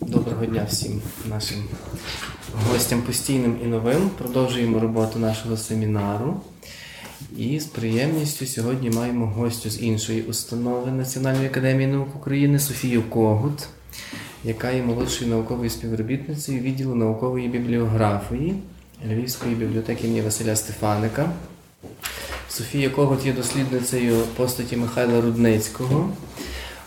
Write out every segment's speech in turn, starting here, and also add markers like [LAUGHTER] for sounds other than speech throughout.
Доброго дня всім нашим гостям постійним і новим. Продовжуємо роботу нашого семінару. І з приємністю сьогодні маємо гостю з іншої установи Національної академії наук України Софію Когут, яка є молодшою науковою співробітницею відділу наукової бібліографії Львівської бібліотеки імені Василя Стефаника. Софія Когут є дослідницею постаті Михайла Рудницького.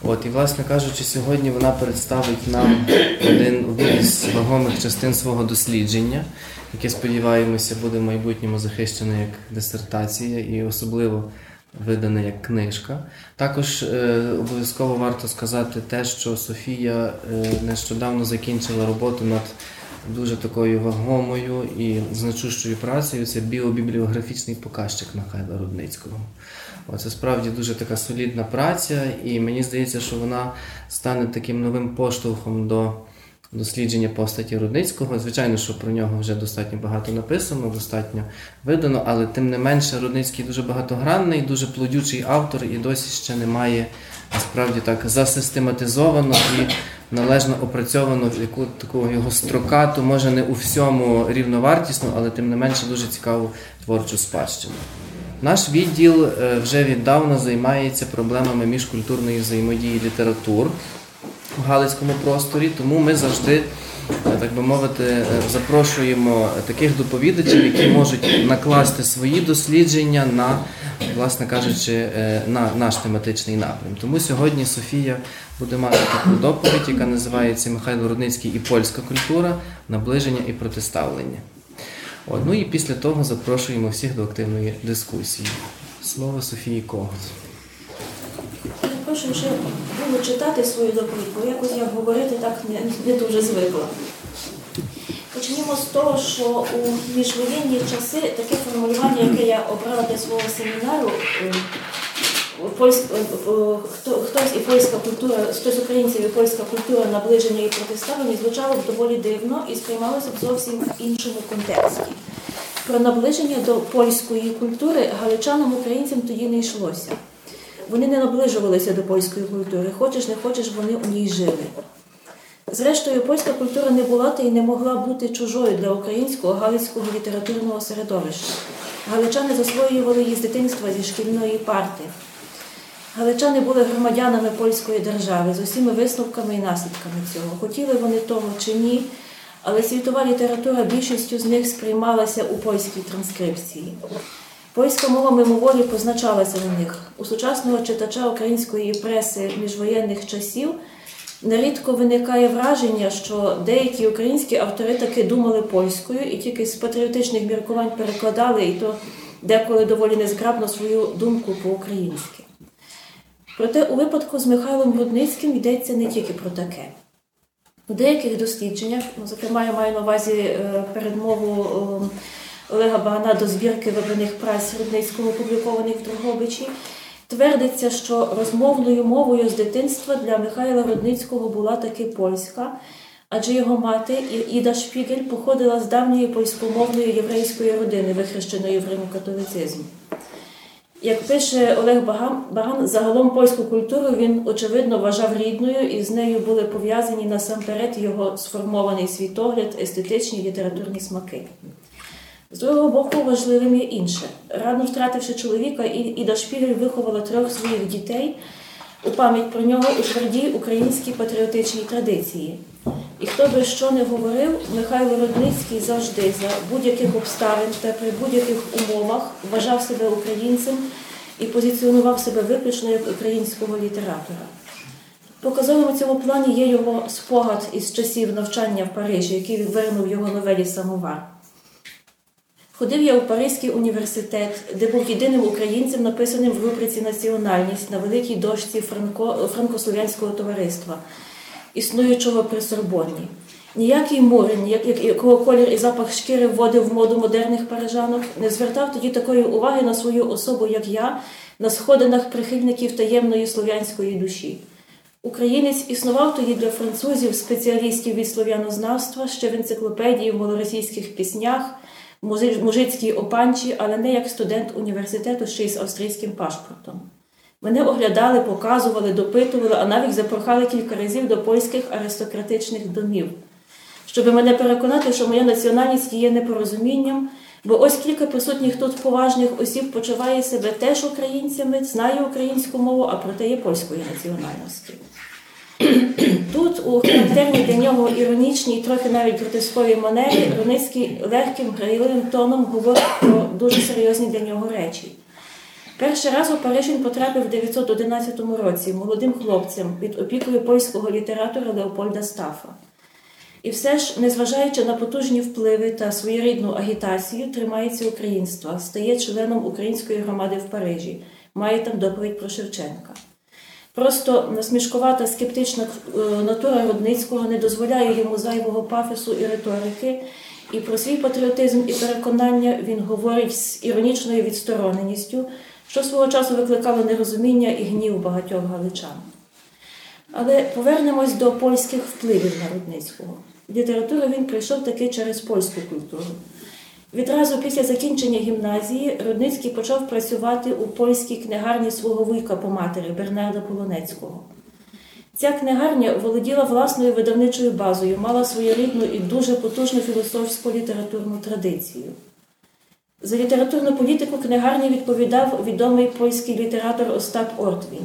От, І, власне кажучи, сьогодні вона представить нам один із вагомих частин свого дослідження, яке, сподіваємося, буде в майбутньому захищене як дисертація і особливо видане як книжка. Також е, обов'язково варто сказати те, що Софія е, нещодавно закінчила роботу над дуже такою вагомою і значущою працею це біобібліографічний показчик Михайла Рудницького. Оце справді дуже така солідна праця, і мені здається, що вона стане таким новим поштовхом до дослідження постаті Рудницького. Звичайно, що про нього вже достатньо багато написано, достатньо видано, але тим не менше Рудницький дуже багатогранний, дуже плодючий автор і досі ще немає насправді так засистематизовано і належно опрацьовано в яку таку його строкату, може не у всьому рівновартісно, але тим не менше дуже цікаву творчу спадщину. Наш відділ е, вже віддавна займається проблемами міжкультурної взаємодії літератур в Галицькому просторі, тому ми завжди, е, так би мовити, е, запрошуємо таких доповідачів, які можуть накласти свої дослідження на, власне кажучи, на наш тематичний напрям. Тому сьогодні Софія буде мати таку доповідь, яка називається Михайло Рудницький і польська культура, наближення і протиставлення. От, ну і після того запрошуємо всіх до активної дискусії. Слово Софії Когут. Прошу вже було читати свою доповідь, бо якось я говорити так не, не дуже звикла. Почнімо з того, що у міжвоєнні часи таке формулювання, яке я обрала для свого семінару, е, е, хто, хтось і польська культура, хтось українців і польська культура наближення і протиставлення звучало б доволі дивно і сприймалося б зовсім в іншому контексті. Про наближення до польської культури галичанам українцям тоді не йшлося. Вони не наближувалися до польської культури, хочеш не хочеш, вони у ній жили. Зрештою, польська культура не була та й не могла бути чужою для українського галицького літературного середовища. Галичани засвоювали її з дитинства зі шкільної парти. Галичани були громадянами польської держави з усіма висновками і наслідками цього. Хотіли вони того чи ні, але світова література більшістю з них сприймалася у польській транскрипції. Польська мова мимоволі позначалася на них. У сучасного читача української преси міжвоєнних часів нерідко виникає враження, що деякі українські автори таки думали польською і тільки з патріотичних міркувань перекладали, і то деколи доволі незграбно свою думку по-українськи. Проте у випадку з Михайлом Рудницьким йдеться не тільки про таке. У деяких дослідженнях, ну, зокрема, я маю на увазі е, передмову е, Олега Багана до збірки вибраних праць Рудницького, опублікованих в Дрогобичі, твердиться, що розмовною мовою з дитинства для Михайла Рудницького була таки польська, адже його мати Іда Шпігель походила з давньої польськомовної єврейської родини, вихрещеної в римокатолицизм. Як пише Олег Баган, загалом польську культуру він, очевидно, вважав рідною, і з нею були пов'язані насамперед його сформований світогляд, естетичні літературні смаки. З другого боку, важливим є інше. Рано втративши чоловіка, Іда Шпігель виховала трьох своїх дітей у пам'ять про нього у твердій українській патріотичній традиції. І хто би що не говорив, Михайло Родницький завжди за будь-яких обставин та при будь-яких умовах вважав себе українцем і позиціонував себе виключно як українського літератора. Показовим у цьому плані є його спогад із часів навчання в Парижі, який вернув його новелі Самовар. Ходив я у Паризький університет, де був єдиним українцем, написаним в рубриці Національність на великій дошці Франко... Франко-Слов'янського товариства існуючого при Сорбонні. Ніякий Мурин, якого колір і запах шкіри вводив в моду модерних парижанок, не звертав тоді такої уваги на свою особу, як я, на сходинах прихильників таємної слов'янської душі. Українець існував тоді для французів, спеціалістів від слов'янознавства, ще в енциклопедії, в малоросійських піснях, мужицькій опанчі, але не як студент університету ще й з австрійським пашпортом. Мене оглядали, показували, допитували, а навіть запрохали кілька разів до польських аристократичних домів, щоб мене переконати, що моя національність є непорозумінням, бо ось кілька присутніх тут поважних осіб почуває себе теж українцями, знає українську мову, а проте є польської національності. [CLEARS THROAT] Тут у характерній для нього іронічній, трохи навіть гротесковій манері Руницький легким грайливим тоном говорить про дуже серйозні для нього речі. Перший раз у Париж він потрапив в 911 році молодим хлопцем під опікою польського літератора Леопольда Стафа. І все ж, незважаючи на потужні впливи та своєрідну агітацію, тримається українства, стає членом української громади в Парижі, має там доповідь про Шевченка. Просто насмішкувата скептична е, натура Рудницького не дозволяє йому зайвого пафосу і риторики, і про свій патріотизм і переконання він говорить з іронічною відстороненістю, що свого часу викликало нерозуміння і гнів багатьох галичан. Але повернемось до польських впливів на Рудницького. Літературу він прийшов таки через польську культуру. Відразу після закінчення гімназії Рудницький почав працювати у польській книгарні свого вуйка по матері Бернарда Полонецького. Ця книгарня володіла власною видавничою базою, мала своєрідну і дуже потужну філософську літературну традицію. За літературну політику книгарні відповідав відомий польський літератор Остап Ортвін.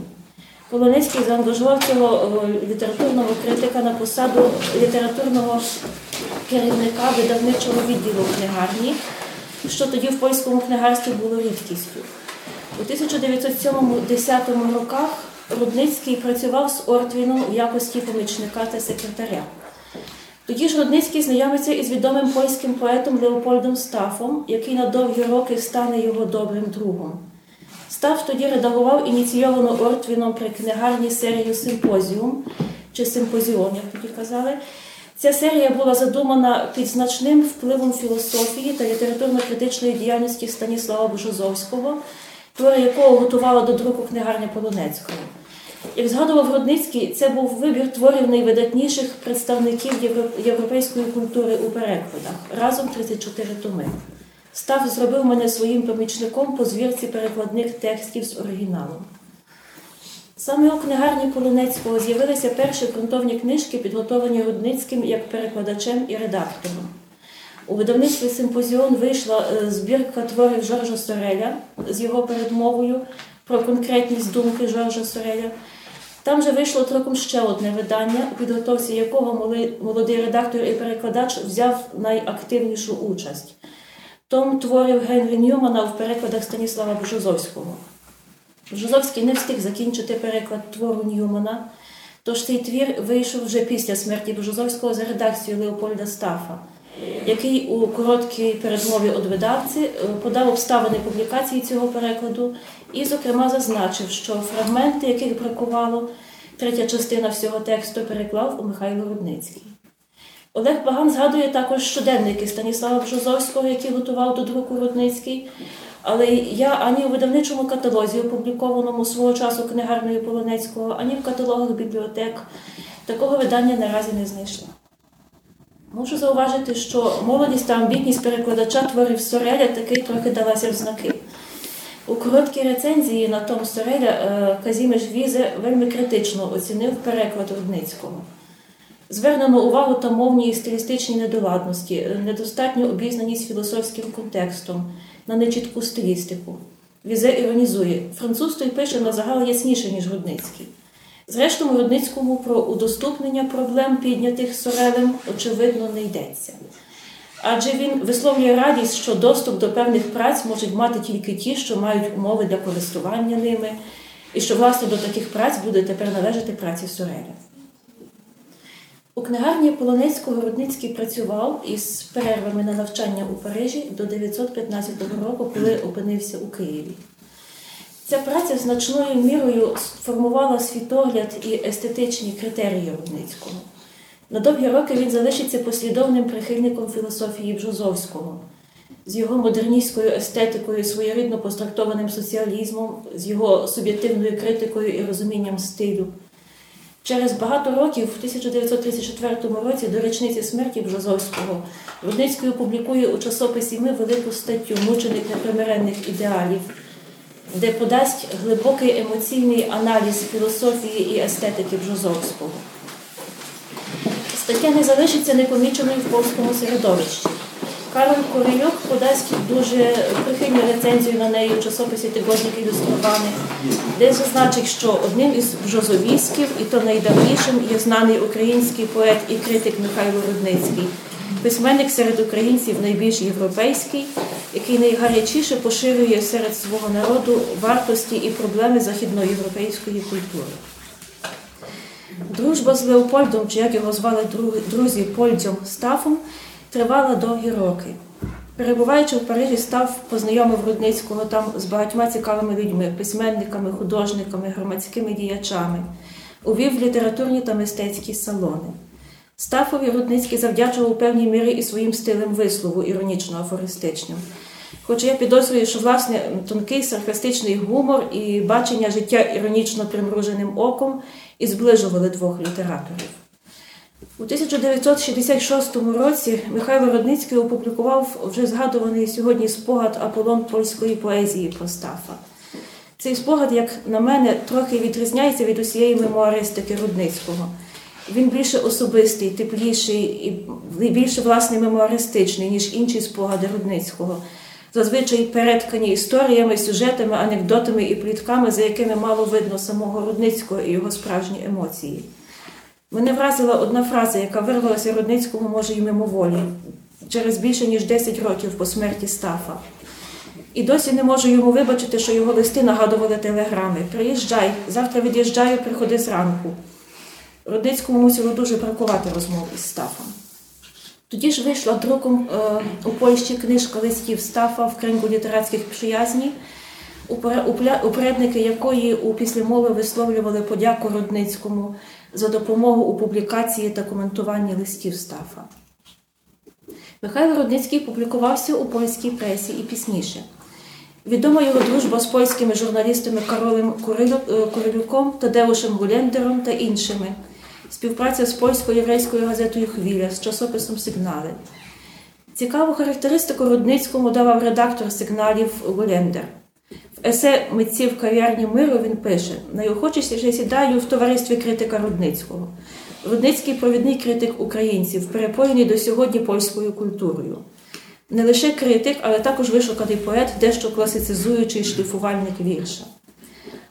Полонецький заангажував цього е, літературного критика на посаду літературного керівника видавничого відділу книгарні, що тоді в польському книгарстві було рідкістю. У 1907-10 роках Рудницький працював з Ортвіном в якості помічника та секретаря. Тоді ж Рудницький знайомиться із відомим польським поетом Леопольдом Стафом, який на довгі роки стане його добрим другом. Став тоді редагував ініційовану Ортвіном при книгарні серію Симпозіум чи Симпозіон, як тоді казали. Ця серія була задумана під значним впливом філософії та літературно-критичної діяльності Станіслава Божозовського, твори якого готувала до друку книгарня Полонецького. Як згадував Рудницький, це був вибір творів найвидатніших представників європейської культури у перекладах разом 34 томи. Став зробив мене своїм помічником по звірці перекладних текстів з оригіналом. Саме у книгарні Полонецького з'явилися перші ґрунтовні книжки, підготовлені Рудницьким як перекладачем і редактором. У видавництві Симпозіон вийшла е, збірка творів Жоржа Сореля з його передмовою про конкретність думки Жоржа Сореля. Там же вийшло трохи ще одне видання, у підготовці якого молодий редактор і перекладач взяв найактивнішу участь. Том творів Генрі Ньюмана в перекладах Станіслава Божозовського. Божозовський не встиг закінчити переклад твору Ньюмана, тож цей твір вийшов вже після смерті Божозовського за редакцією Леопольда Стафа, який у короткій передмові від видавці е, подав обставини публікації цього перекладу і, зокрема, зазначив, що фрагменти, яких бракувало, третя частина всього тексту переклав у Михайло Рудницький. Олег Баган згадує також щоденники Станіслава Бжозовського, які готував до друку Рудницький. Але я ані у видавничому каталозі, опублікованому свого часу книгарною Полонецького, ані в каталогах бібліотек такого видання наразі не знайшла. Можу зауважити, що молодість та амбітність перекладача творів Сореля таки трохи далася в знаки. У короткій рецензії на Том Сореля е, Казімеш Візе вельми критично оцінив переклад Рудницького. Звернено увагу та мовні і стилістичні недоладності, недостатню обізнаність філософським контекстом, на нечітку стилістику. Візе іронізує. Француз той пише на загал ясніше, ніж Рудницький. Зрештою, Рудницькому про удоступнення проблем, піднятих Сорелем, очевидно, не йдеться. Адже він висловлює радість, що доступ до певних праць можуть мати тільки ті, що мають умови для користування ними, і що, власне, до таких праць буде тепер належати праці Сореля. У книгарні Полонецького Рудницький працював із перервами на навчання у Парижі до 915 року, коли опинився у Києві. Ця праця значною мірою сформувала світогляд і естетичні критерії Рудницького. На довгі роки він залишиться послідовним прихильником філософії Бжозовського, з його модерністською естетикою, своєрідно пострактованим соціалізмом, з його суб'єктивною критикою і розумінням стилю. Через багато років, в 1934 році, до річниці смерті Бжозовського, Рудницький опублікує у часописі Ми велику статтю Мученик непримиренних ідеалів, де подасть глибокий емоційний аналіз філософії і естетики Бжозовського. Стаття не залишиться непоміченою в польському середовищі. Кароль Корильок подасть дуже прихильну рецензію на неї в часописі Тигодник ілюстрований, де зазначить, що одним із бжозовісків, і то найдавнішим, є знаний український поет і критик Михайло Рудницький, письменник серед українців найбільш європейський, який найгарячіше поширює серед свого народу вартості і проблеми західноєвропейської культури. Дружба з Леопольдом, чи як його звали друзі Польдзом Стафом, тривала довгі роки. Перебуваючи в Парижі, став познайомив Рудницького там з багатьма цікавими людьми, письменниками, художниками, громадськими діячами, увів літературні та мистецькі салони. Стафові Рудницький завдячував у певній мірі і своїм стилем вислову, іронічно-афористичним. Хоча я підозрюю, що власне тонкий саркастичний гумор і бачення життя іронічно примруженим оком і зближували двох літераторів. У 1966 році Михайло Родницький опублікував вже згадуваний сьогодні спогад Аполлон польської поезії про Стафа. Цей спогад, як на мене, трохи відрізняється від усієї мемуаристики Рудницького. Він більше особистий, тепліший і більше власне мемуаристичний, ніж інші спогади Рудницького. Зазвичай переткані історіями, сюжетами, анекдотами і плітками, за якими мало видно самого Рудницького і його справжні емоції. Мене вразила одна фраза, яка вирвалася Рудницькому, може, й мимоволі, через більше ніж 10 років по смерті Стафа. І досі не можу йому вибачити, що його листи нагадували телеграми. Приїжджай, завтра від'їжджаю, приходи зранку. Рудницькому мусило дуже бракувати розмов із Стафом. Тоді ж вийшла друком е, у Польщі книжка листів Стафа в крингу літератських приязні, упредники якої у післямови висловлювали подяку Рудницькому за допомогу у публікації та коментуванні листів Стафа. Михайло Рудницький публікувався у польській пресі і пізніше. Відома його дружба з польськими журналістами Каролем Курилюком, Тадеушем Гулендером та іншими, співпраця з польсько-єврейською газетою Хвіля з часописом Сигнали. Цікаву характеристику Рудницькому давав редактор сигналів Гулендер. В есе митців кав'ярні миру він пише: найохочіше сідаю в товаристві критика Рудницького. Рудницький провідний критик українців, перепоєний до сьогодні польською культурою. Не лише критик, але також вишуканий поет, дещо класицизуючий шліфувальник вірша.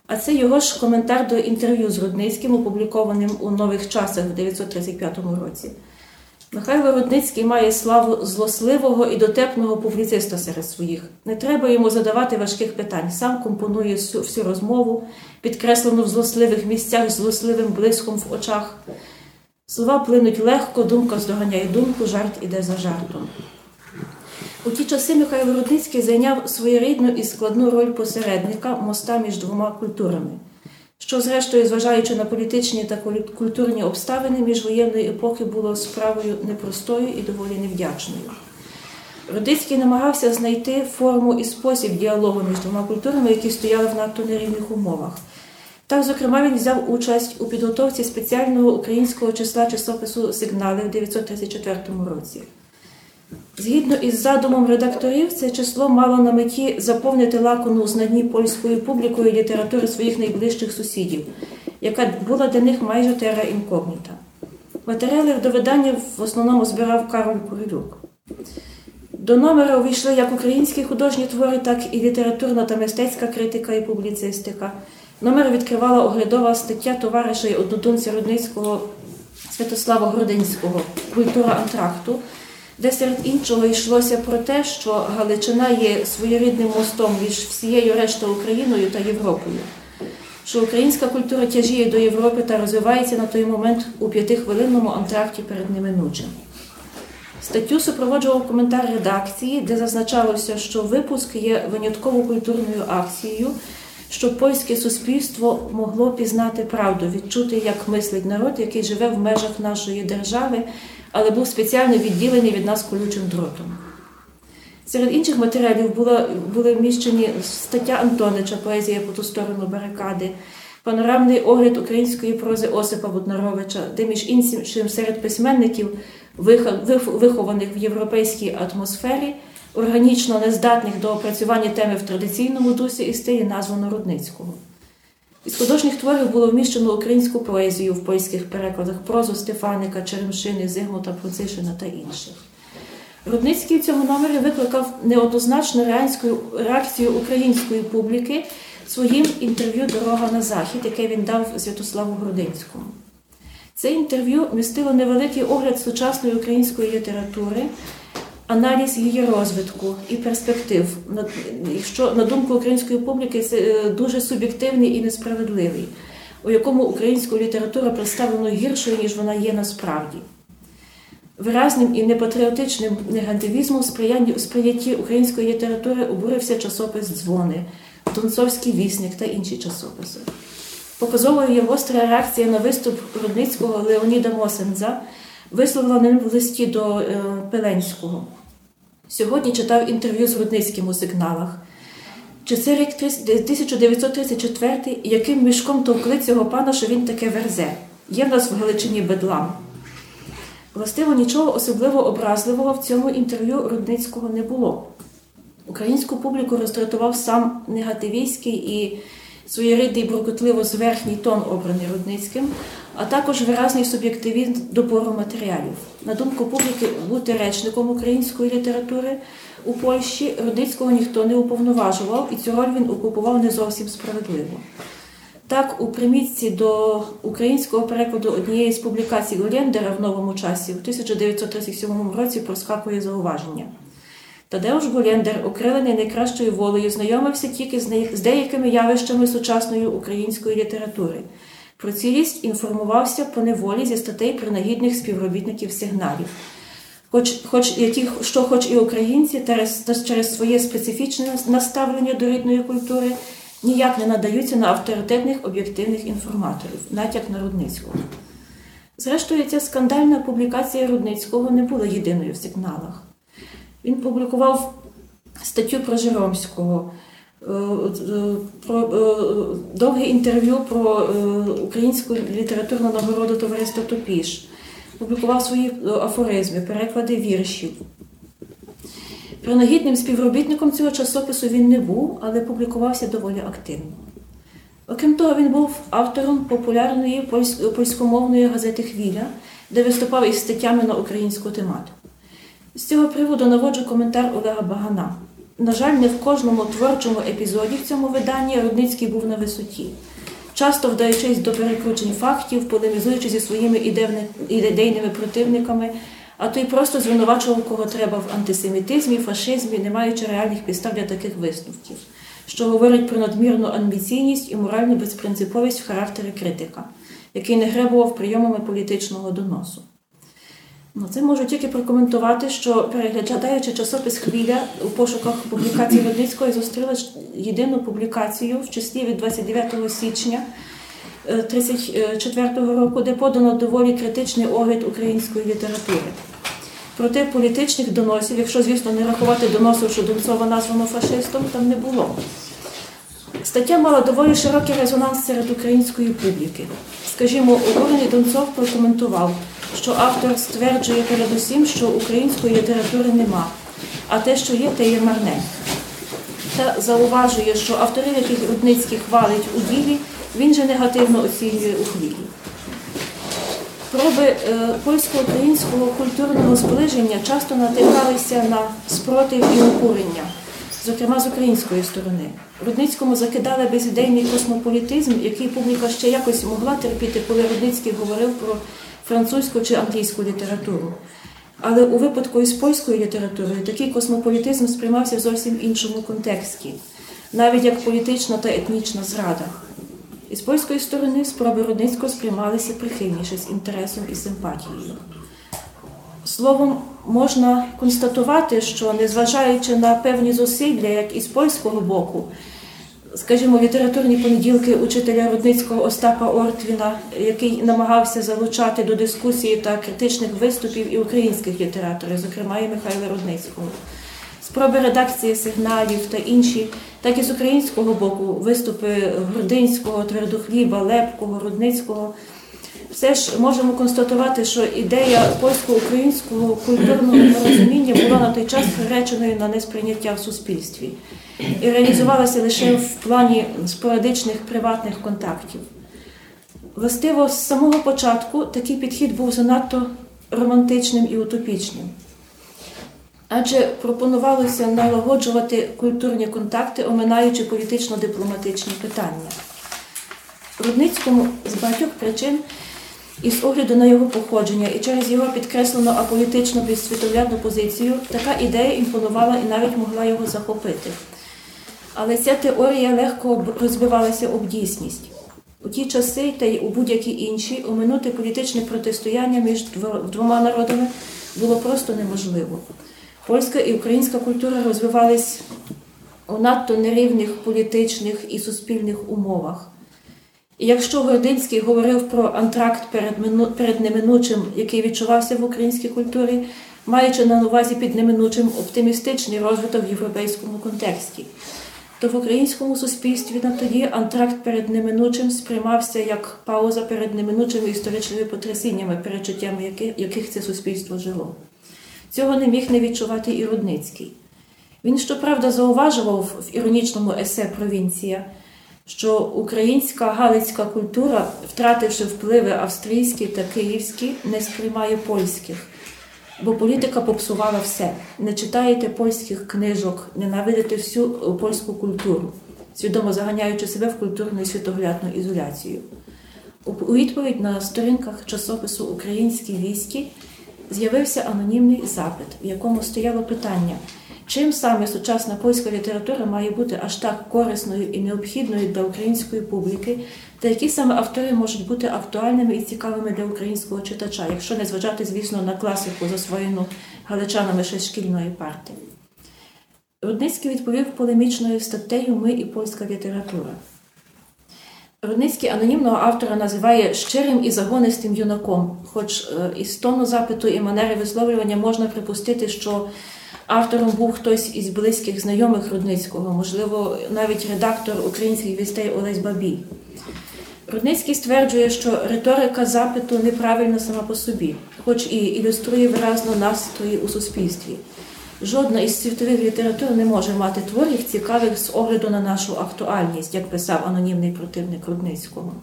А це його ж коментар до інтерв'ю з Рудницьким, опублікованим у нових часах в 1935 році. Михайло Рудницький має славу злосливого і дотепного публіциста серед своїх. Не треба йому задавати важких питань. Сам компонує всю, всю розмову, підкреслену в злосливих місцях, злосливим блиском в очах. Слова плинуть легко, думка здоганяє думку, жарт іде за жартом. У ті часи Михайло Рудницький зайняв своєрідну і складну роль посередника моста між двома культурами що, зрештою, зважаючи на політичні та культурні обставини міжвоєнної епохи, було справою непростою і доволі невдячною. Родицький намагався знайти форму і спосіб діалогу між двома культурами, які стояли в надто нерівних умовах. Так, зокрема, він взяв участь у підготовці спеціального українського числа часопису Сигнали в 1934 році. Згідно із задумом редакторів, це число мало на меті заповнити лакуну у знанні польською публікою літератури своїх найближчих сусідів, яка була для них майже тера інкогніта. Матеріали до видання в основному збирав Кароль Курилюк. До номера увійшли як українські художні твори, так і літературна та мистецька критика і публіцистика. Номер відкривала оглядова стаття товариша і однодумця Рудницького Святослава Грудинського Культура антракту де серед іншого йшлося про те, що Галичина є своєрідним мостом між всією рештою Україною та Європою, що українська культура тяжіє до Європи та розвивається на той момент у п'ятихвилинному антракті перед неминучим. Статтю супроводжував коментар редакції, де зазначалося, що випуск є винятково культурною акцією, щоб польське суспільство могло пізнати правду, відчути, як мислить народ, який живе в межах нашої держави але був спеціально відділений від нас колючим дротом. Серед інших матеріалів була, були вміщені стаття Антонича, поезія по ту сторону барикади, панорамний огляд української прози Осипа Буднаровича, де, між іншим, серед письменників, вихованих в європейській атмосфері, органічно нездатних до опрацювання теми в традиційному дусі і стилі названо Рудницького. Із художніх творів було вміщено українську поезію в польських перекладах, прозу Стефаника, Черемшини, Зигмута Процишина та інших. Рудницький в цьому номері викликав неоднозначну реакцію, реакцію української публіки своїм інтерв'ю Дорога на захід, яке він дав Святославу Грудинському. Це інтерв'ю містило невеликий огляд сучасної української літератури, аналіз її розвитку і перспектив, що, на думку української публіки, це е, дуже суб'єктивний і несправедливий, у якому українську літературу представлено гіршою, ніж вона є насправді. Виразним і непатріотичним негативізмом сприйнятті української літератури обурився часопис Дзвони, Донцовський вісник та інші часописи. Показовою є гостра реакція на виступ Рудницького Леоніда Мосенза, висловлена ним в листі до е, Пеленського. Сьогодні читав інтерв'ю з Рудницьким у сигналах. Чи це рік 1934, яким мішком товкли цього пана, що він таке верзе? Є в нас в Галичині бедлам. Властиво, нічого особливо образливого в цьому інтерв'ю Рудницького не було. Українську публіку роздратував сам негативістський і своєрідний буркотливо зверхній тон обраний Рудницьким, а також виразний суб'єктивізм допору матеріалів. На думку публіки, бути речником української літератури у Польщі Рудницького ніхто не уповноважував, і цю роль він окупував не зовсім справедливо. Так, у примітці до українського перекладу однієї з публікацій Голєндера в новому часі в 1937 році проскакує зауваження. Тадеуш Голєндер, окрилений найкращою волею, знайомився тільки з деякими явищами сучасної української літератури. Про цілість інформувався по неволі зі статей принагідних співробітників сигналів. Хоч, хоч які, що хоч і українці через, через своє специфічне наставлення до рідної культури ніяк не надаються на авторитетних об'єктивних інформаторів, натяк на Рудницького. Зрештою, ця скандальна публікація Рудницького не була єдиною в сигналах. Він публікував статтю про Жеромського, е, про е, довге інтерв'ю про е, українську літературну нагороду товариства Топіш, публікував свої е, афоризми, переклади віршів. Принагідним співробітником цього часопису він не був, але публікувався доволі активно. Окрім того, він був автором популярної польськомовної газети Хвіля, де виступав із статтями на українську тематику. З цього приводу наводжу коментар Олега Багана. На жаль, не в кожному творчому епізоді в цьому виданні Рудницький був на висоті, часто вдаючись до перекручень фактів, полемізуючи зі своїми ідейними противниками, а то й просто звинувачував кого треба в антисемітизмі, фашизмі, не маючи реальних підстав для таких висновків, що говорить про надмірну амбіційність і моральну безпринциповість в характері критика, який не гребував прийомами політичного доносу. Ну, це можу тільки прокоментувати, що переглядаючи часопис Хвіля у пошуках публікації Рудницької, зустріла єдину публікацію в числі від 29 січня 1934 року, де подано доволі критичний огляд української літератури. Проте політичних доносів, якщо, звісно, не рахувати доносів, що Донцова названо фашистом, там не було. Стаття мала доволі широкий резонанс серед української публіки. Скажімо, обурений Донцов прокоментував, що автор стверджує передусім, що української літератури нема, а те, що є, те є марне. Та зауважує, що авторів, яких Рудницький хвалить у ділі, він же негативно оцінює у хвілі. Проби е, польсько-українського культурного зближення часто натикалися на спротив і обурення, зокрема з української сторони. Рудницькому закидали безідейний космополітизм, який публіка ще якось могла терпіти, коли Рудницький говорив про французьку чи англійську літературу. Але у випадку із польською літературою такий космополітизм сприймався в зовсім іншому контексті, навіть як політична та етнічна зрада. Із польської сторони спроби Рудницького сприймалися прихильніше з інтересом і симпатією. Словом, можна констатувати, що незважаючи на певні зусилля, як і з польського боку, скажімо, літературні понеділки учителя Рудницького Остапа Ортвіна, який намагався залучати до дискусії та критичних виступів і українських літераторів, зокрема і Михайла Рудницького. Спроби редакції сигналів та інші, так і з українського боку, виступи Грудинського, Твердохліба, Лепкого, Рудницького все ж можемо констатувати, що ідея польсько-українського культурного порозуміння була на той час приреченою на несприйняття в суспільстві і реалізувалася лише в плані спорадичних приватних контактів. Властиво, з самого початку такий підхід був занадто романтичним і утопічним. Адже пропонувалося налагоджувати культурні контакти, оминаючи політично-дипломатичні питання. Рудницькому з багатьох причин, і з огляду на його походження, і через його підкреслену аполітичну безсвітоглядну позицію, така ідея імпонувала і навіть могла його захопити. Але ця теорія легко розбивалася об дійсність. У ті часи та й у будь-які інші оминути політичне протистояння між двома народами було просто неможливо. Польська і українська культура розвивались у надто нерівних політичних і суспільних умовах. Якщо Гординський говорив про антракт перед, перед неминучим, який відчувався в українській культурі, маючи на увазі під неминучим оптимістичний розвиток в європейському контексті, то в українському суспільстві на тоді антракт перед неминучим сприймався як пауза перед неминучими історичними потрясіннями, перечуттями яких, яких це суспільство жило. Цього не міг не відчувати і Рудницький. Він, щоправда, зауважував в іронічному есе Провінція, що українська галицька культура, втративши впливи австрійські та київські, не сприймає польських, бо політика попсувала все. Не читаєте польських книжок, ненавидите всю е, польську культуру, свідомо заганяючи себе в культурну і світоглядну ізоляцію. У відповідь на сторінках часопису Українські військи з'явився анонімний запит, в якому стояло питання, чим саме сучасна польська література має бути аж так корисною і необхідною для української публіки, та які саме автори можуть бути актуальними і цікавими для українського читача, якщо не зважати, звісно, на класику, засвоєну галичанами ще шкільної парти. Рудницький відповів полемічною статтею Ми і польська література. Рудницький анонімного автора називає щирим і загонистим юнаком, хоч е, із тону запиту і манери висловлювання можна припустити, що автором був хтось із близьких знайомих Рудницького, можливо, навіть редактор українських вістей Олесь Бабій. Рудницький стверджує, що риторика запиту неправильна сама по собі, хоч і ілюструє виразно настрої у суспільстві. Жодна із світових літератур не може мати творів цікавих з огляду на нашу актуальність, як писав анонімний противник Рудницького.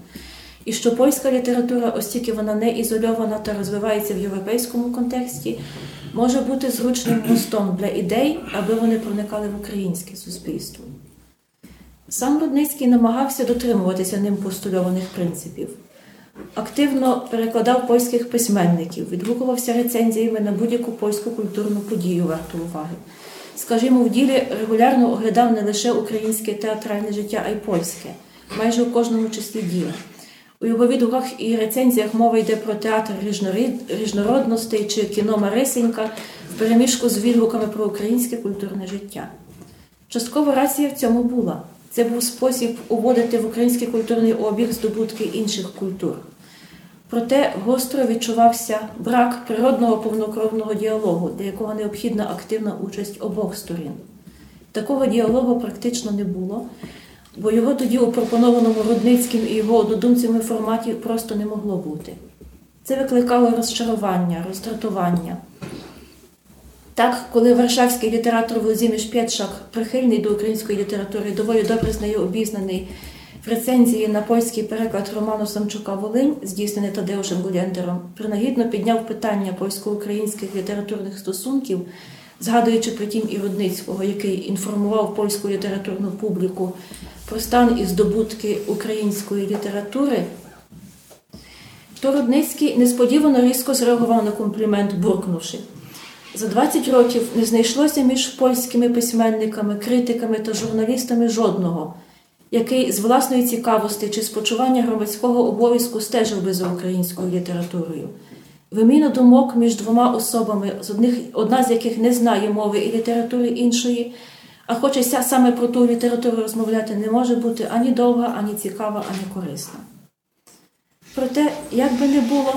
І що польська література, оскільки вона не ізольована та розвивається в європейському контексті, може бути зручним мостом для ідей, аби вони проникали в українське суспільство. Сам Рудницький намагався дотримуватися ним постульованих принципів. Активно перекладав польських письменників, відгукувався рецензіями на будь-яку польську культурну подію варту уваги. Скажімо, в ділі регулярно оглядав не лише українське театральне життя, а й польське, майже у кожному числі діла. У його відгуках і рецензіях мова йде про театр ріжнородностей чи кіно Марисенька в переміжку з відгуками про українське культурне життя. Частково рація в цьому була. Це був спосіб уводити в український культурний обіг здобутки інших культур. Проте гостро відчувався брак природного повнокровного діалогу, для якого необхідна активна участь обох сторін. Такого діалогу практично не було, бо його тоді у пропонованому Рудницьким і його однодумцями форматі просто не могло бути. Це викликало розчарування, роздратування. Так, коли варшавський літератор Володимир Пєтшак, прихильний до української літератури, доволі добре з нею обізнаний, в рецензії на польський переклад роману Самчука Волинь, здійснений Тадеушем Гулєнтером, принагідно підняв питання польсько-українських літературних стосунків, згадуючи притім і Рудницького, який інформував польську літературну публіку про стан і здобутки української літератури, то Рудницький несподівано різко зреагував на комплімент, буркнувши. За 20 років не знайшлося між польськими письменниками, критиками та журналістами жодного, який з власної цікавості чи спочування громадського обов'язку стежив би за українською літературою. Виміна думок між двома особами, з одних, одна з яких не знає мови і літератури іншої, а хоче саме про ту літературу розмовляти, не може бути ані довга, ані цікава, ані корисна. Проте, як би не було,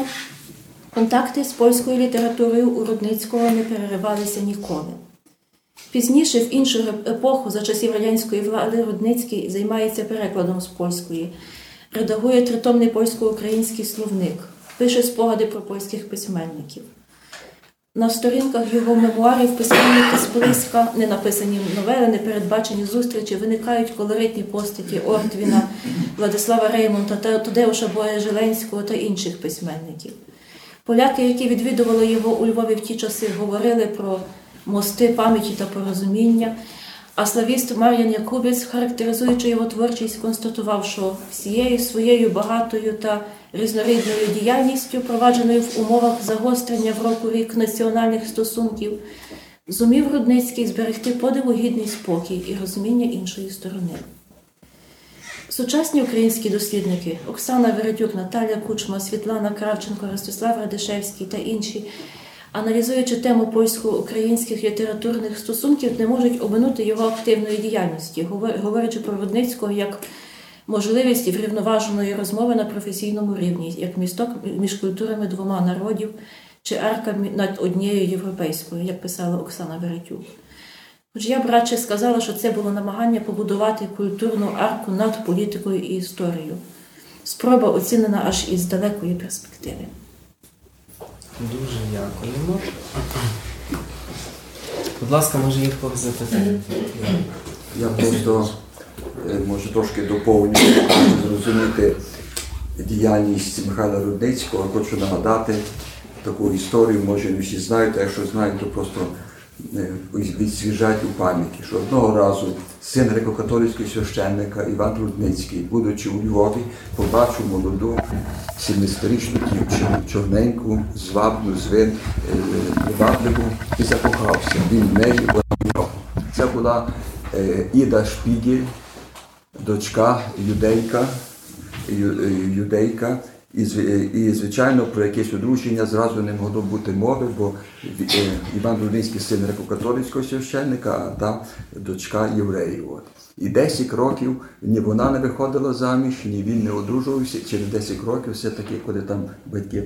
контакти з польською літературою у Рудницького не переривалися ніколи. Пізніше, в іншу епоху, за часів радянської влади, Рудницький займається перекладом з польської, редагує тритомний польсько-український словник. Пише спогади про польських письменників. На сторінках його мемуарів письменники зблизька, не написані новели, не передбачені зустрічі, виникають колоритні постаті Ортвіна, Владислава Реймонта, та Тадеуша Боя Желенського та інших письменників. Поляки, які відвідували його у Львові в ті часи, говорили про мости пам'яті та порозуміння. А славіст Мар'ян Якубець, характеризуючи його творчість, констатував, що всією своєю багатою та різнорідною діяльністю, провадженою в умовах загострення в року рік національних стосунків, зумів Рудницький зберегти подивогідний спокій і розуміння іншої сторони. Сучасні українські дослідники Оксана Вередюк, Наталя Кучма, Світлана Кравченко, Ростислав Радишевський та інші, аналізуючи тему польсько-українських літературних стосунків, не можуть обминути його активної діяльності, говорячи про Рудницького як можливість врівноваженої розмови на професійному рівні, як місток між культурами двома народів чи арка над однією європейською, як писала Оксана Вередюк. Хоч я б радше сказала, що це було намагання побудувати культурну арку над політикою і історією. Спроба оцінена аж із далекої перспективи. Дуже дякуємо. Будь ласка, може в запитання? Я просто можу може трошки доповню, зрозуміти діяльність Михайла Рудницького. Хочу нагадати таку історію, може не всі знають, а якщо знають, то просто е, відсвіжать у пам'яті, що одного разу син греко-католицького священника Іван Рудницький, будучи у Львові, побачив молоду 17-річну дівчину, чорненьку, звабну, звин, е, привабливу і закохався. Він в неї, вона в нього. Це була е, Іда Шпігель, дочка юдейка, е, юдейка. І, звичайно, про якесь одруження зразу не могло бути мови, бо е, Іван Рудинський син греко-католицького священника, а там дочка євреїв. І 10 років ні вона не виходила заміж, ні він не одружувався. Через 10 років все-таки, коли там батьки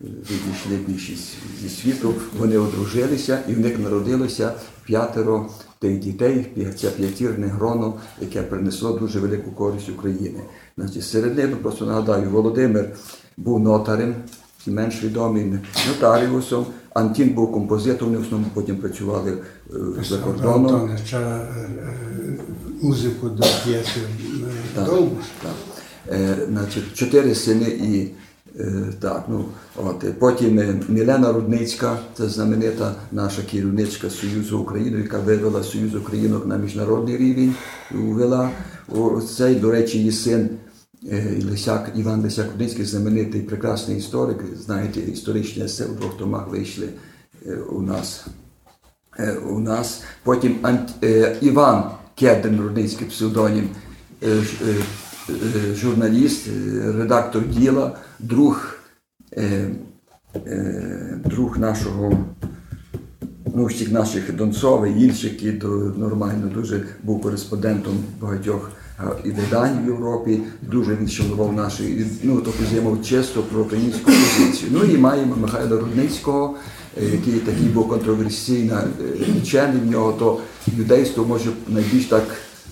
відійшли більшість зі світу, вони одружилися і в них народилося п'ятеро тих дітей, це п'ятірне гроно, яке принесло дуже велику користь Україні. Значить, серед них, просто нагадаю, Володимир був нотарем, менш відомий нотаріусом, Антін був композитором, вони в основному потім працювали е, за кордоном. Е, е, музику до п'єси Так, так. Значить, чотири сини і так, ну, от, е, потім е, Мілена Рудницька, це знаменита наша керівничка Союзу України, яка вивела Союз Українок на міжнародний рівень, ввела цей, до речі, її син. е, Лисяк, Іван Лисяк Рудницький, знаменитий прекрасний історик, знаєте, історичні есе у двох томах вийшли е, у нас е, у нас. Потім е, Іван Кеден, Рудницький псевдонім, е, е, е, журналіст, е, редактор діла, друг, е, е, друг нашого. Ну, всіх наших Донцова і інших, до, нормально дуже був кореспондентом багатьох е, і видань в Європі, дуже він шанував наші, і, ну, займав чисто про українську позицію. Ну і маємо Михайла Рудницького, е, який такий був контроверсійна е, вчений, в нього то юдейство може найбільш так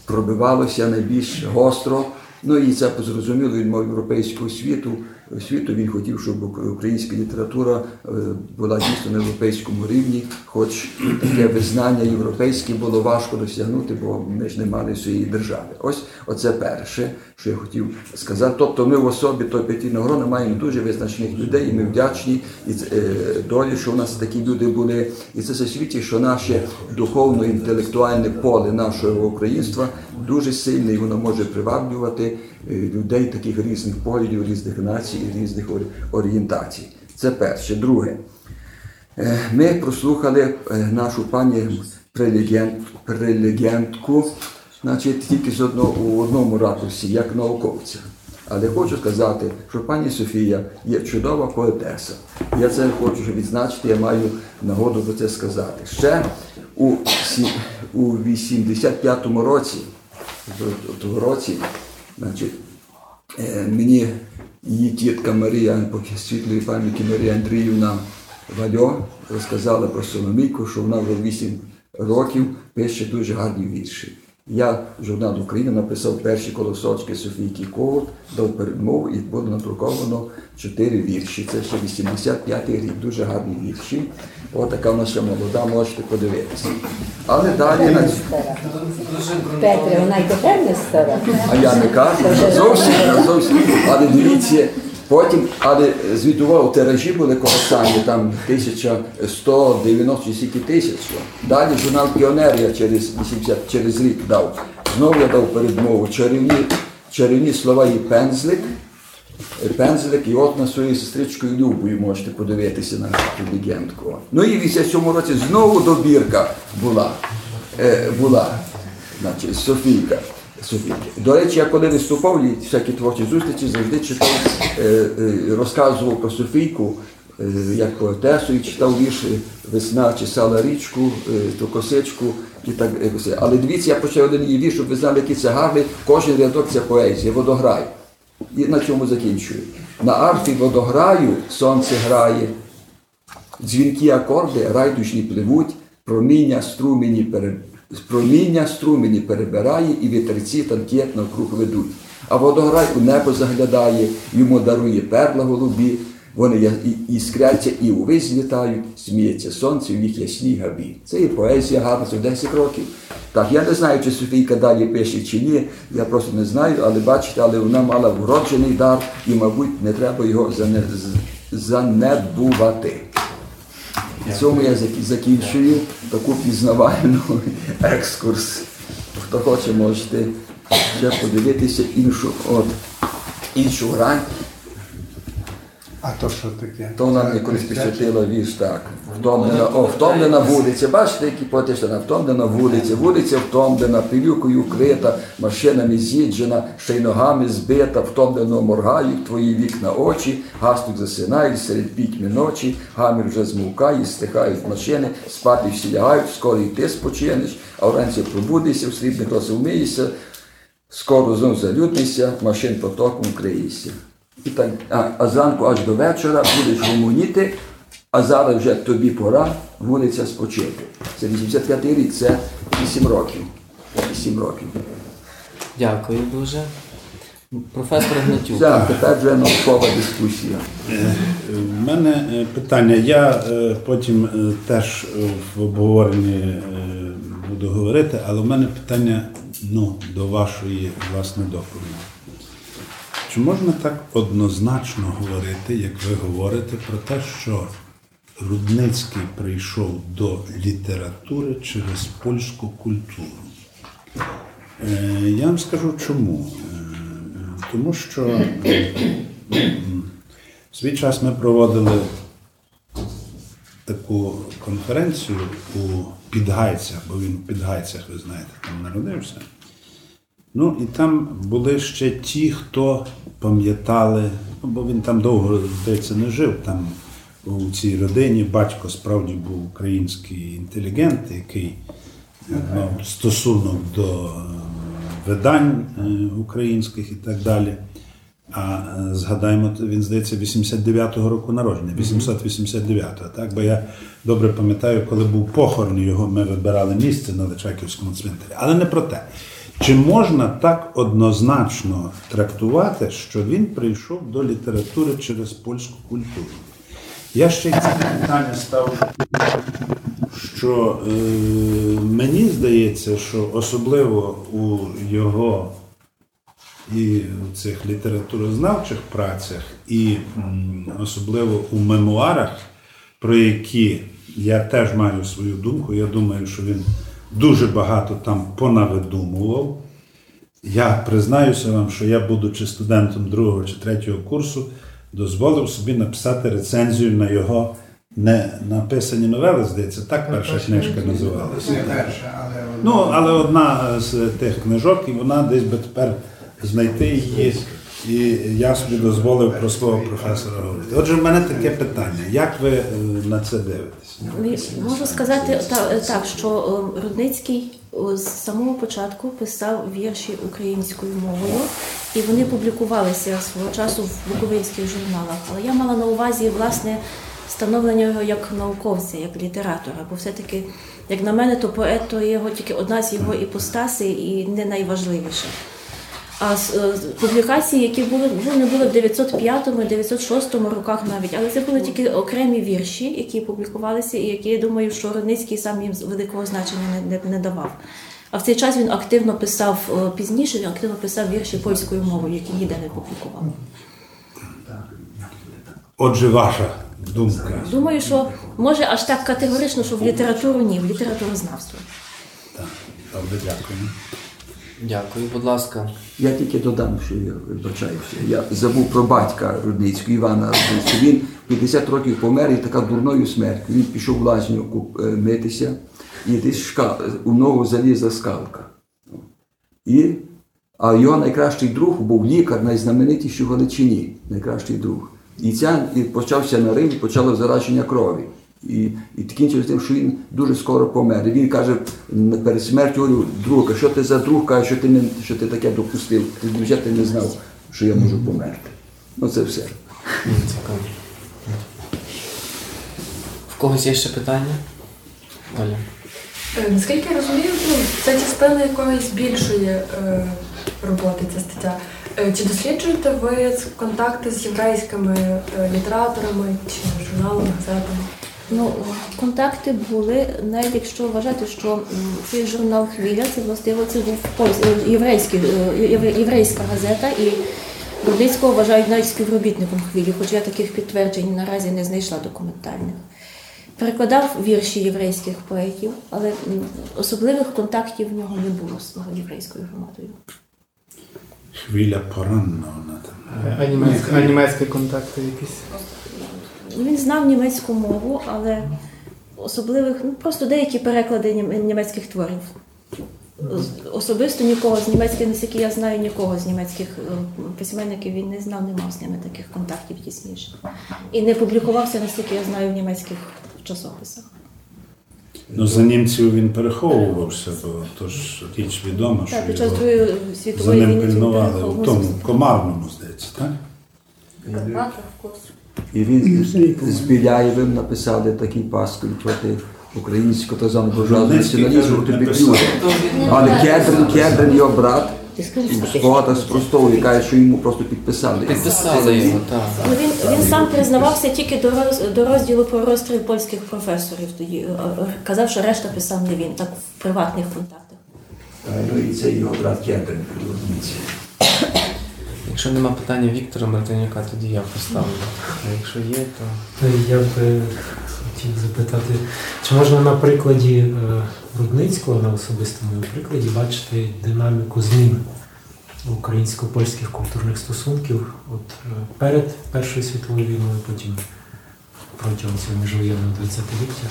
пробивалося, найбільш гостро. Ну і це зрозуміло, він мав європейського світу. Світу він хотів, щоб українська література е, була дійсно на європейському рівні, хоч таке визнання європейське було важко досягнути, бо ми ж не мали своєї держави. Ось оце перше, що я хотів сказати. Тобто ми в особі той п'ятірного грона маємо дуже визначних людей, і ми вдячні і е, долі, що у нас такі люди були. І це засвідчить, що наше духовно-інтелектуальне поле нашого українства дуже сильне, і воно може приваблювати людей таких різних поглядів, різних націй і різних орієнтацій. Це перше. Друге. Е, Ми прослухали е, нашу пані прелегентку, значить, тільки з одного, у одному ракурсі, як науковця. Але хочу сказати, що пані Софія є чудова поетеса. Я це хочу відзначити, я маю нагоду про це сказати. Ще у, 85-му році, році, значить, Е, Мені її тітка Марія, світлої пам'яті Марія Андріївна Вальо розказала про Соломійку, що вона вже 8 років пише дуже гарні вірші. Я журнал України написав перші колосочки Софійки Когут, дав передмову і було надруковано чотири вірші. Це ще 85 й рік, дуже гарні вірші. От така вона ще молода, можете подивитися. Але далі на Петре, вона й тепер не стара. а я не кажу, зовсім, зовсім. Але дивіться, потім, але звітував тиражі були колосальні, там 1190 чи тисяч. Далі журнал Піонер я через 80, через рік дав. Знову я дав передмову чарівні, чарівні слова і пензлик. Е, Пензлик, і от на своєю сестричкою Любою можете подивитися на інтелігентку. Ну і в 87 році знову добірка була. Е, була значить, Софійка. До речі, я коли виступав, і всякі творчі зустрічі, завжди читав, е, е, розказував про Софійку е, як поетесу і читав вірші Весна чесала річку, ту косичку і так. Але дивіться, я почав один її вірш, щоб ви знали, який це гарний, кожен рядок це поезія, водограй. І на цьому закінчую. На арфі водограю сонце грає, дзвінки акорди райдужні пливуть, проміння струмені пере... проміння струмені перебирає і вітерці танкет навкруг ведуть. А водограй у небо заглядає, йому дарує перла голубі, вони і- іскряться і увесь літають, сміється сонце в їх ясній габі. Це є поезія гарна, це в 10 років. Так, я не знаю, чи Софійка далі пише чи ні, я просто не знаю, але бачите, але вона мала вроджений дар і, мабуть, не треба його зане- занедбувати. На цьому я закінчую таку пізнавальну [LAUGHS] екскурс. Хто хоче, можете ще подивитися іншу, от, іншу грань. А то що таке? То вона мені колись підсвітила вірш так. Втомлена, о, втомлена вулиця. Бачите, які поетична, втомлена вулиця, вулиця втомлена, пилюкою вкрита, машинами з'їджена, ще й ногами збита, втомлено моргають твої вікна очі, гаснуть засинають серед пітьми ночі, гамір вже змовкає, стихають машини, спати всі лягають, скоро й ти спочинеш, а вранці пробудися, в срібних росах вмиєшся, скоро знов залютнися, машин потоком вкриєшся. І так, а, а зранку аж до вечора будеш гомоніти, а зараз вже тобі пора вулиця спочити. Це 85-й рік, це 8 років. 8 років. Дякую дуже. Професор Гнатюк. Так, тепер вже наукова дискусія. У мене е, питання. Я е, потім е, теж в обговоренні буду говорити, але в мене питання ну, до вашої власне доповіді. Чи можна так однозначно говорити, як ви говорите, про те, що Рудницький прийшов до літератури через польську культуру? Е, Я вам скажу чому. Е, Тому що в свій час ми проводили таку конференцію у Підгайцях, бо він в Підгайцях, ви знаєте, там народився. Ну і там були ще ті, хто пам'ятали, ну, бо він там довго, здається, не жив. Там у цій родині батько справді був український інтелігент, який е, мав стосунок до е, видань е, українських і так далі. А згадаємо, він здається 89-го року народження, 889-го, так? Бо я добре пам'ятаю, коли був похорон його, ми вибирали місце на Личаківському цвинтарі. Але не про те. Чи можна так однозначно трактувати, що він прийшов до літератури через польську культуру? Я ще й це питання ставлю, що е, мені здається, що особливо у його і в цих літературознавчих працях, і м, особливо у мемуарах, про які я теж маю свою думку. Я думаю, що він дуже багато там понавидумував. Я признаюся вам, що я, будучи студентом другого чи третього курсу, дозволив собі написати рецензію на його не написані новели, здається, так перша книжка називалася. Не перша, але Ну, але одна з тих книжок, і вона десь би тепер знайти її. І я собі дозволив про свого професора говорити. Отже, в мене таке питання: як ви е, на це дивитесь? Можу сказати та- так, що е, Рудницький е, з самого початку писав вірші українською мовою, і вони публікувалися свого часу в буковинських журналах. Але я мала на увазі власне становлення його як науковця, як літератора. Бо все-таки, як на мене, то поет то його тільки одна з його іпостасей і не найважливіша. А е, публікації, які були, вони були в 905-906 роках навіть, але це були тільки окремі вірші, які публікувалися, і які я думаю, що Родницький сам їм великого значення не, не, не давав. А в цей час він активно писав е, пізніше, він активно писав вірші польською мовою, які ніде не публікував. Отже, ваша думка. Думаю, що може аж так категорично, що в літературу ні, в літературознавство. Так, добре, дякую. Дякую, будь ласка. Я тільки додам, що я вибачаюся. Я забув про батька Рудницького, Івана Рудницького. Він 50 років помер і така дурною смертю. Він пішов в лазню е, митися, і десь шка... у ногу залізла скалка. І... А його найкращий друг був лікар, найзнаменитіший в Галичині, найкращий друг. І, ця, і почався на Рим, почало зараження крові. І, і кінчилось тим, що він дуже скоро помер. І він каже перед смертю, говорю, друга, що ти за друг, каже, що ти, не, що ти таке допустив? Ти вже ти не знав, що я можу померти. Ну це все. Цікаво. В когось є ще питання? Оля. Е, Наскільки я розумію, ну, це частина якоїсь більшої е, роботи, ця стаття. Е, Чи досліджуєте ви контакти з єврейськими е, літераторами чи журналами, газетами? Ну, контакти були, навіть якщо вважати, що цей журнал Хвиля, це властиво це був польсь- е, єврейський, е, єврейська газета, і Рудницького вважають навіть співробітником хвилі, хоч я таких підтверджень наразі не знайшла документальних. Перекладав вірші єврейських поетів, але м, особливих контактів в нього не було з єврейською громадою. Хвиля поранна вона там. А німецькі, а німецькі контакти якісь? Ну, Він знав німецьку мову, але особливих, ну просто деякі переклади німецьких творів. Особисто нікого з німецьких, наскільки я знаю, нікого з німецьких е, письменників він не знав, не мав з ними таких контактів тісніших. І не публікувався, наскільки я знаю, в німецьких часописах. Ну, за німців він переховувався, бо то ж річ відома, що Так, під час його за світової ним війни він пильнували у тому комарному, здається, так? І він з Біляєвим написали такий пасквіль проти українського та буржуазного Рудницький, націоналізму, тобі написав. Але Кедрин, Кедрин, його брат, в спогадах спростовує, каже, що йому просто підписали. Підписали його, так. Ну, він, він сам признавався тільки до, роз, до розділу про розстріл польських професорів. Тоді Е, е, казав, що решта писав не він, так в приватних контактах. Ну і це його брат Кедрин. Якщо нема питання Віктора Мартинюка, тоді я поставлю. А якщо є, то. Я би хотів запитати, чи можна на прикладі е, Рудницького, на особистому прикладі, бачити динаміку змін українсько-польських культурних стосунків от е, перед Першою світовою війною, потім протягом цього міжвоєнного 20-ліття?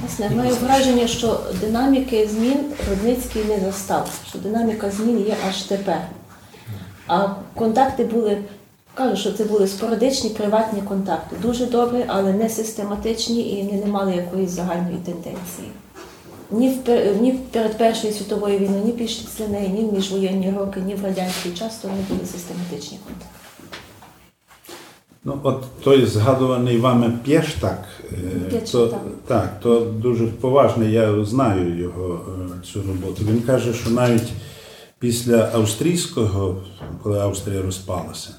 Власне, маю враження, що динаміки змін Рудницький не застав, що динаміка змін є аж тепер. А контакти були, кажу, що це були спорадичні приватні контакти. Дуже добрі, але не систематичні і не, не мали якоїсь загальної тенденції. Ні, в, ні перед Першою світовою війною, ні після неї, ні в міжвоєнні роки, ні в радянський час то не були систематичні контакти. Ну, от той згадуваний вами Пєштак, е, то, так. так, то дуже поважний, я знаю його е, цю роботу. Він каже, що навіть після австрійського, коли Австрія розпалася,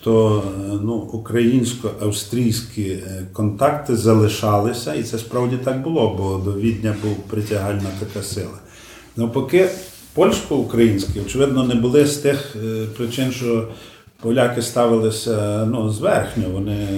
то е, ну, українсько-австрійські е, контакти залишалися, і це справді так було, бо до Відня був притягальна така сила. Ну, поки польсько-українські, очевидно, не були з тих е, причин, що поляки ставилися ну, зверхньо. Вони,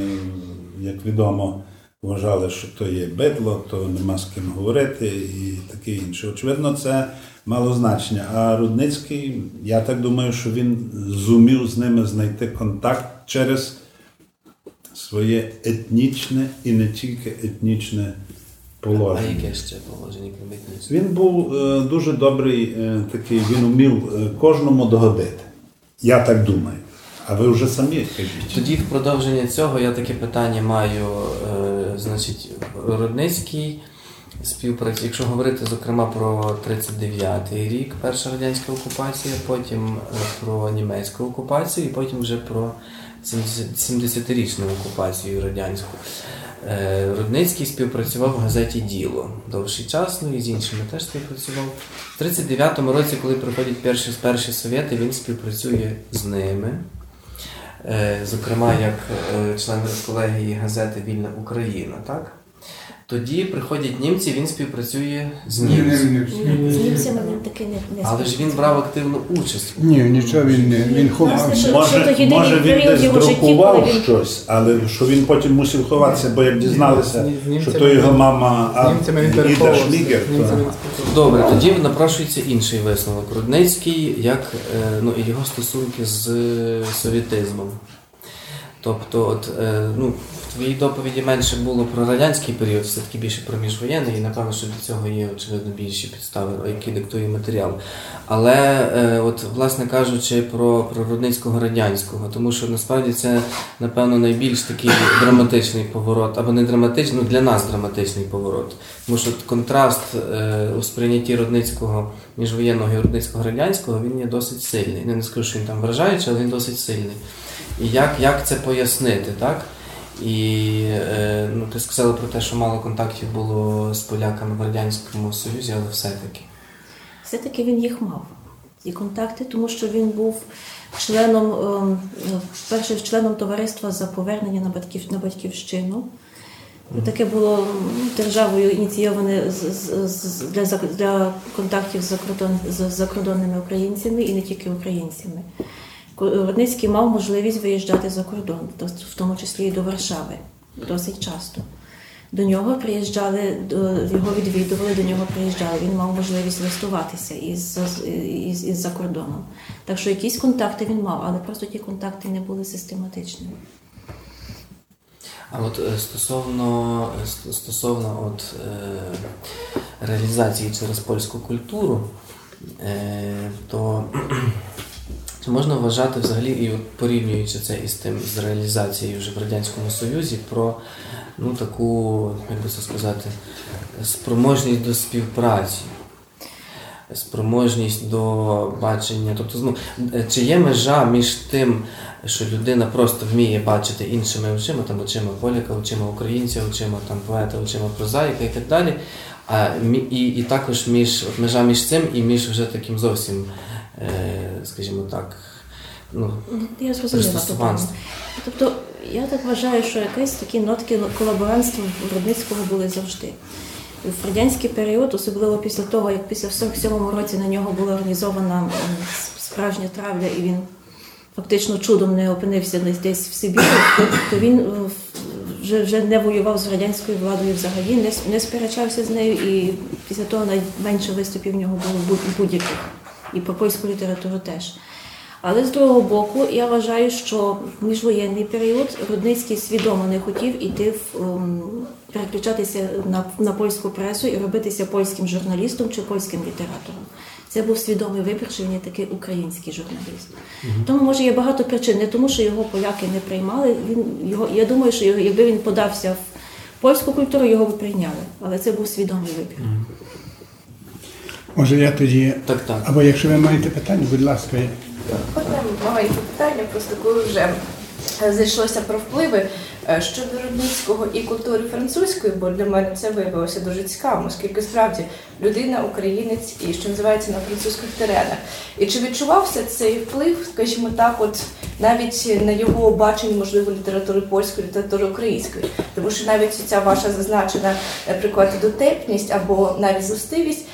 як відомо, вважали, що то є бидло, то нема з ким говорити і таке інше. Очевидно, це мало значення. А Рудницький, я так думаю, що він зумів з ними знайти контакт через своє етнічне і не тільки етнічне положення. А яке ще положення? Він був е, дуже добрий, е, такий, він умів е, кожному догодити. Я так думаю. А ви вже самі кажіть. Тоді в продовження цього я таке питання маю. Значить, Рудницький співпрацю, якщо говорити зокрема про 39-й рік, перша радянська окупація, потім е, про німецьку окупацію, і потім вже про 70 70-річну окупацію радянську. Е, Рудницький співпрацював в газеті Діло довший час, ну і з іншими теж співпрацював. В 39-му році, коли приходять перші, перші совєти, він співпрацює з ними. Е, Зокрема, як член колегії газети Вільна Україна, так? Тоді приходять німці, він співпрацює з німцями. З німцями він таки не, не Але ж він брав активну участь. Ні, нічого він не він ховався. Може, може він десь друкував він- щось, але що він потім мусив ховатися, бо як дізналися, що то його мама німцями Іда. Шлігер, то. Добре, тоді напрошується інший висновок. Рудницький, як е, ну, і його стосунки з е, совєтизмом. Тобто, от, е, ну, в твоїй доповіді менше було про радянський період, все-таки більше про міжвоєнний, і напевно, що до цього є очевидно більші підстави, які диктує матеріал. Але, е, от, власне кажучи, про, про Рудницького радянського, тому що насправді це, напевно, найбільш такий драматичний поворот, або не драматичний, ну для нас драматичний поворот. Тому що контраст е, у сприйнятті Рудницького міжвоєнного і Рудницького радянського він є досить сильний. Не, не скажу, що він там вражаючий, але він досить сильний. І як, як це пояснити, так? І е, ну, ти сказала про те, що мало контактів було з поляками в Радянському Союзі, але все-таки. Все-таки він їх мав, ці контакти, тому що він був членом, ем, е, першим членом товариства за повернення на, батьків, на батьківщину. Таке було державою ініційоване для, для контактів з закордонними українцями і не тільки українцями. Рудницький мав можливість виїжджати за кордон, в тому числі і до Варшави, досить часто. До нього приїжджали, його відвідували, до нього приїжджали. Він мав можливість листуватися із, із, із за кордоном. Так що якісь контакти він мав, але просто ті контакти не були систематичними. А от е, стосовно, е, стосовно от, е, реалізації через польську культуру, е, то чи можна вважати взагалі, і порівнюючи це із тим з реалізацією вже в Радянському Союзі, про ну, таку, як би це сказати, спроможність до співпраці? Спроможність до бачення, тобто, ну, чи є межа між тим, що людина просто вміє бачити іншими очима, там очима поляка, очима українця, очима там поета, очима прозаїка і так далі. А і, і також між от межа між цим і між вже таким зовсім, скажімо так, ну, Я зрозуміла. Пристосуванство. Тобто, я так вважаю, що якісь такі нотки колаборантства в Рудницького були завжди. В радянський період, особливо після того, як після 47-му році на нього була організована справжня травля, і він фактично чудом не опинився десь в Сибірі, то, він е, вже, вже не воював з радянською владою взагалі, не, не сперечався з нею, і після того найменше виступів в нього було будь- будь-яких. І про польську літературу теж. Але з другого боку, я вважаю, що в міжвоєнний період Рудницький свідомо не хотів іти в ем, переключатися на, на польську пресу і робитися польським журналістом чи польським літератором. Це був свідомий вибір, що він є такий український журналіст. Тому може є багато причин, не тому, що його поляки не приймали. Він його я думаю, що його, якби він подався в польську культуру, його б прийняли. Але це був свідомий вибір. Може я тоді. Так, так. Або якщо ви маєте питання, будь ласка. я- Одне маленьке питання, просто коли вже е, зайшлося про впливи е, щодо Рудницького і культури французької, бо для мене це виявилося дуже цікавим, оскільки справді людина українець і що називається на французьких теренах. І чи відчувався цей вплив, скажімо так, от навіть на його бачення, можливо, літератури польської, літератури української, тому що навіть ця ваша зазначена, наприклад, дотепність або навіть зустивість,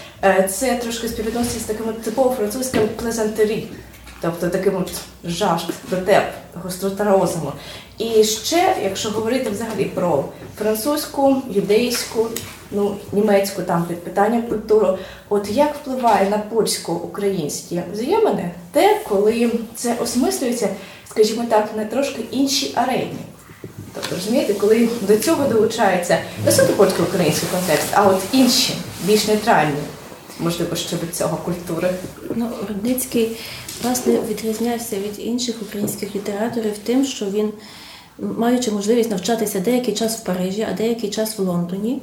це трошки співвідноситься з таким типово французьким плезантері. Тобто таким от жажд, дотеп, гострота розуму. І ще, якщо говорити взагалі про французьку, юдейську, ну, німецьку там під питанням культуру, от як впливає на польсько-українські взаємини те, коли це осмислюється, скажімо так, на трошки іншій арені. Тобто, розумієте, коли до цього долучається не суто польсько-український контекст, а от інші, більш нейтральні, можливо, щодо цього культури. Ну, Рудницький власне відрізнявся від інших українських літераторів тим, що він, маючи можливість навчатися деякий час в Парижі, а деякий час в Лондоні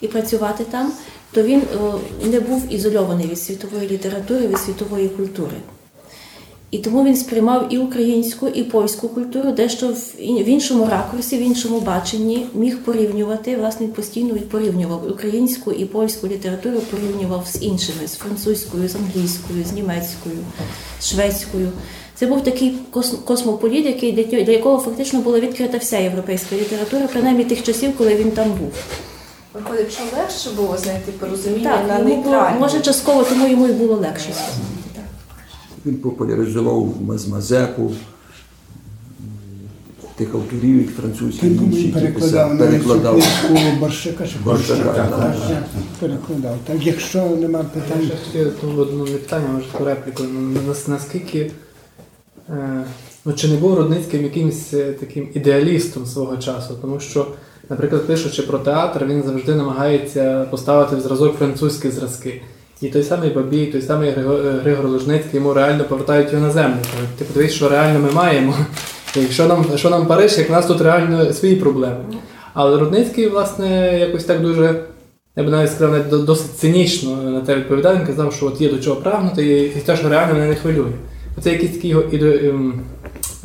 і працювати там, то він е, не був ізольований від світової літератури, від світової культури. І тому він сприймав і українську, і польську культуру, дещо в іншому ракурсі, в іншому баченні міг порівнювати. Власне, постійно він порівнював українську і польську літературу, порівнював з іншими, з французькою, з англійською, з німецькою, з шведською. Це був такий кос- космополіт, який для, якого фактично була відкрита вся європейська література, принаймні тих часів, коли він там був. Виходить, що легше було знайти порозуміння Так, на було, може частково тому йому і було легше. Він популяризував Мазмазепу, тих авторів, як французькі, інші, які перекладав перекладав. книжку чи Борщика, так, перекладав. Так, якщо нема питань, Ще хотів тут одне питання, може таку репліку. Ну, Наскільки е, ну, чи не був Рудницьким якимось е, таким ідеалістом свого часу? Тому що, наприклад, пишучи про театр, він завжди намагається поставити в зразок французькі зразки. І той самий Бабій, той самий е, Григор Лужницький йому реально повертають його на землю. Ти подивись, що реально ми маємо. І що нам, що нам Париж, як в нас тут реально свої проблеми. Але Рудницький, власне, якось так дуже, я б навіть сказав, навіть досить цинічно на те відповідав. Він казав, що от є до чого прагнути, і, і те, що реально мене не хвилює. Це якийсь такий його іде, ем,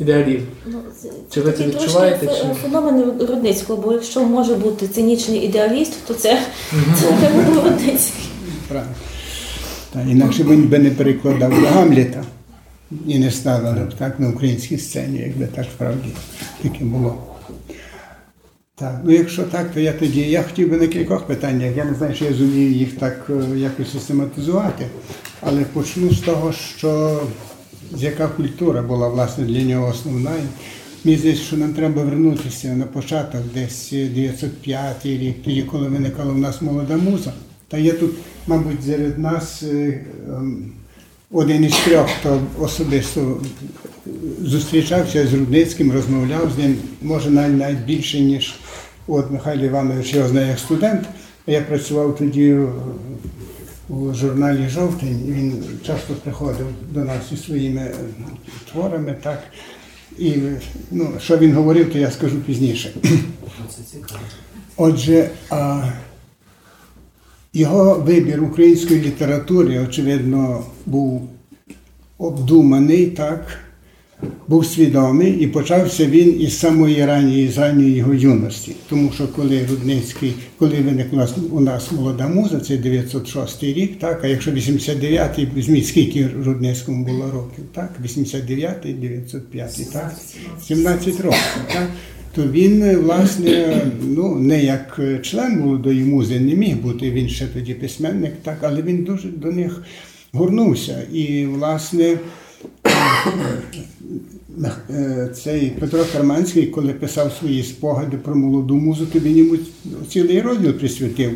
ідеалізм. Ну, Чи ви це відчуваєте, трошки чи- феномен Рудницького, бо якщо може бути цинічний ідеаліст, то це, це Рудницький. правильно. Інакше він би не перекладав до Гамліта і не ставили б так на українській сцені, якби так справді таке було. Так, ну якщо так, то я тоді. Я хотів би на кількох питаннях. Я не знаю, чи я зумію їх так е, якось систематизувати, але почну з того, що з яка культура була власне для нього основна. Мені здається, що нам треба вернутися на початок, десь 905 рік, тоді, коли виникала в нас молода муза. Та є тут, мабуть, серед нас е, ем, один із трьох, хто особисто зустрічався з Рудницьким, розмовляв з ним, може навіть, навіть більше, ніж от Михайло Іванович його знає як студент. Я працював тоді у журналі Жовтень, і він часто приходив до нас зі своїми е, творами. так. І ну, що він говорив, то я скажу пізніше. Отже, а, його вибір української літератури, очевидно, був обдуманий, так, був свідомий, і почався він із самої ранньої, з його юності. Тому що коли Рудницький, коли виникла у нас молода муза, це 906 рік, так, а якщо 89-й, візьміть, скільки Рудницькому було років, так, 89-й, 905, так, 17 років, так то він, власне, ну, не як член молодої музи не міг бути, він ще тоді письменник, так, але він дуже до них горнувся. І, власне, е, цей Петро Карманський, коли писав свої спогади про молоду музу, то він йому цілий розділ присвятив.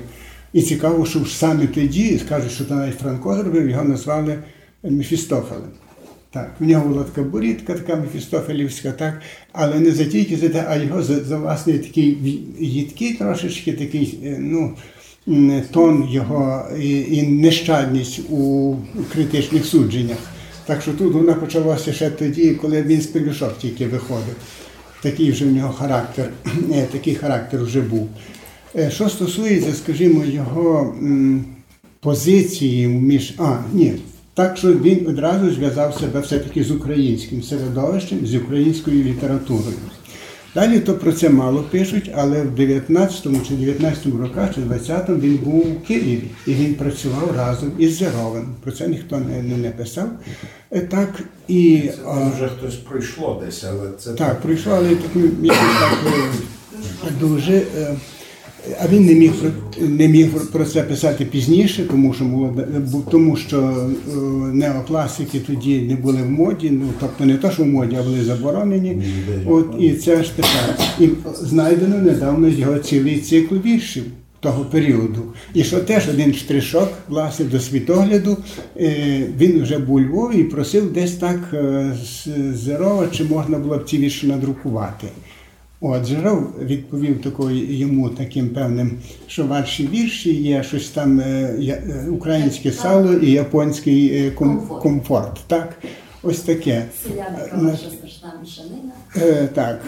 І цікаво, що саме тоді, скажуть, що навіть Франко зробив, його назвали Мефістофелем. Так, в нього була така борідка, така мефістофелівська, так, але не за тільки за те, а його за, за власне такий їдкий трошечки такий, е, ну, тон його і, і нещадність у критичних судженнях. Так що тут вона почалася ще тоді, коли він з Пелюшок тільки виходив. Такий вже в нього характер, [CLEARS THROAT] е, такий характер вже був. Е, Що стосується, скажімо, його м, позиції між. А, ні. Так що він одразу зв'язав себе все-таки з українським середовищем, з українською літературою. Далі то про це мало пишуть, але в 19-му чи 19-му роках, чи 20-му він був у Києві і він працював разом із Зеровим. Про це ніхто не, не, не писав. Е, Так, і, Це а, вже хтось пройшло десь, але це так, прийшло, але так, так е, дуже. А він не міг про не міг про це писати пізніше, тому що молода, тому що е, неокласики тоді не були в моді. Ну тобто не то, що в моді, а були заборонені. От і це ж тепер. І знайдено недавно його цілий цикл віршів того періоду. І що теж один штришок, власне, до світогляду, е, він вже був у Львові і просив десь так е, з Зерова, чи можна було б ці вірші надрукувати. От Жиров відповів такою йому таким певним, що ваші вірші є щось там е, е, українське сало і японський е, ком- комфорт. Так? Ось таке. Селяника Ну, ваша страшна мішанина. Е, Так,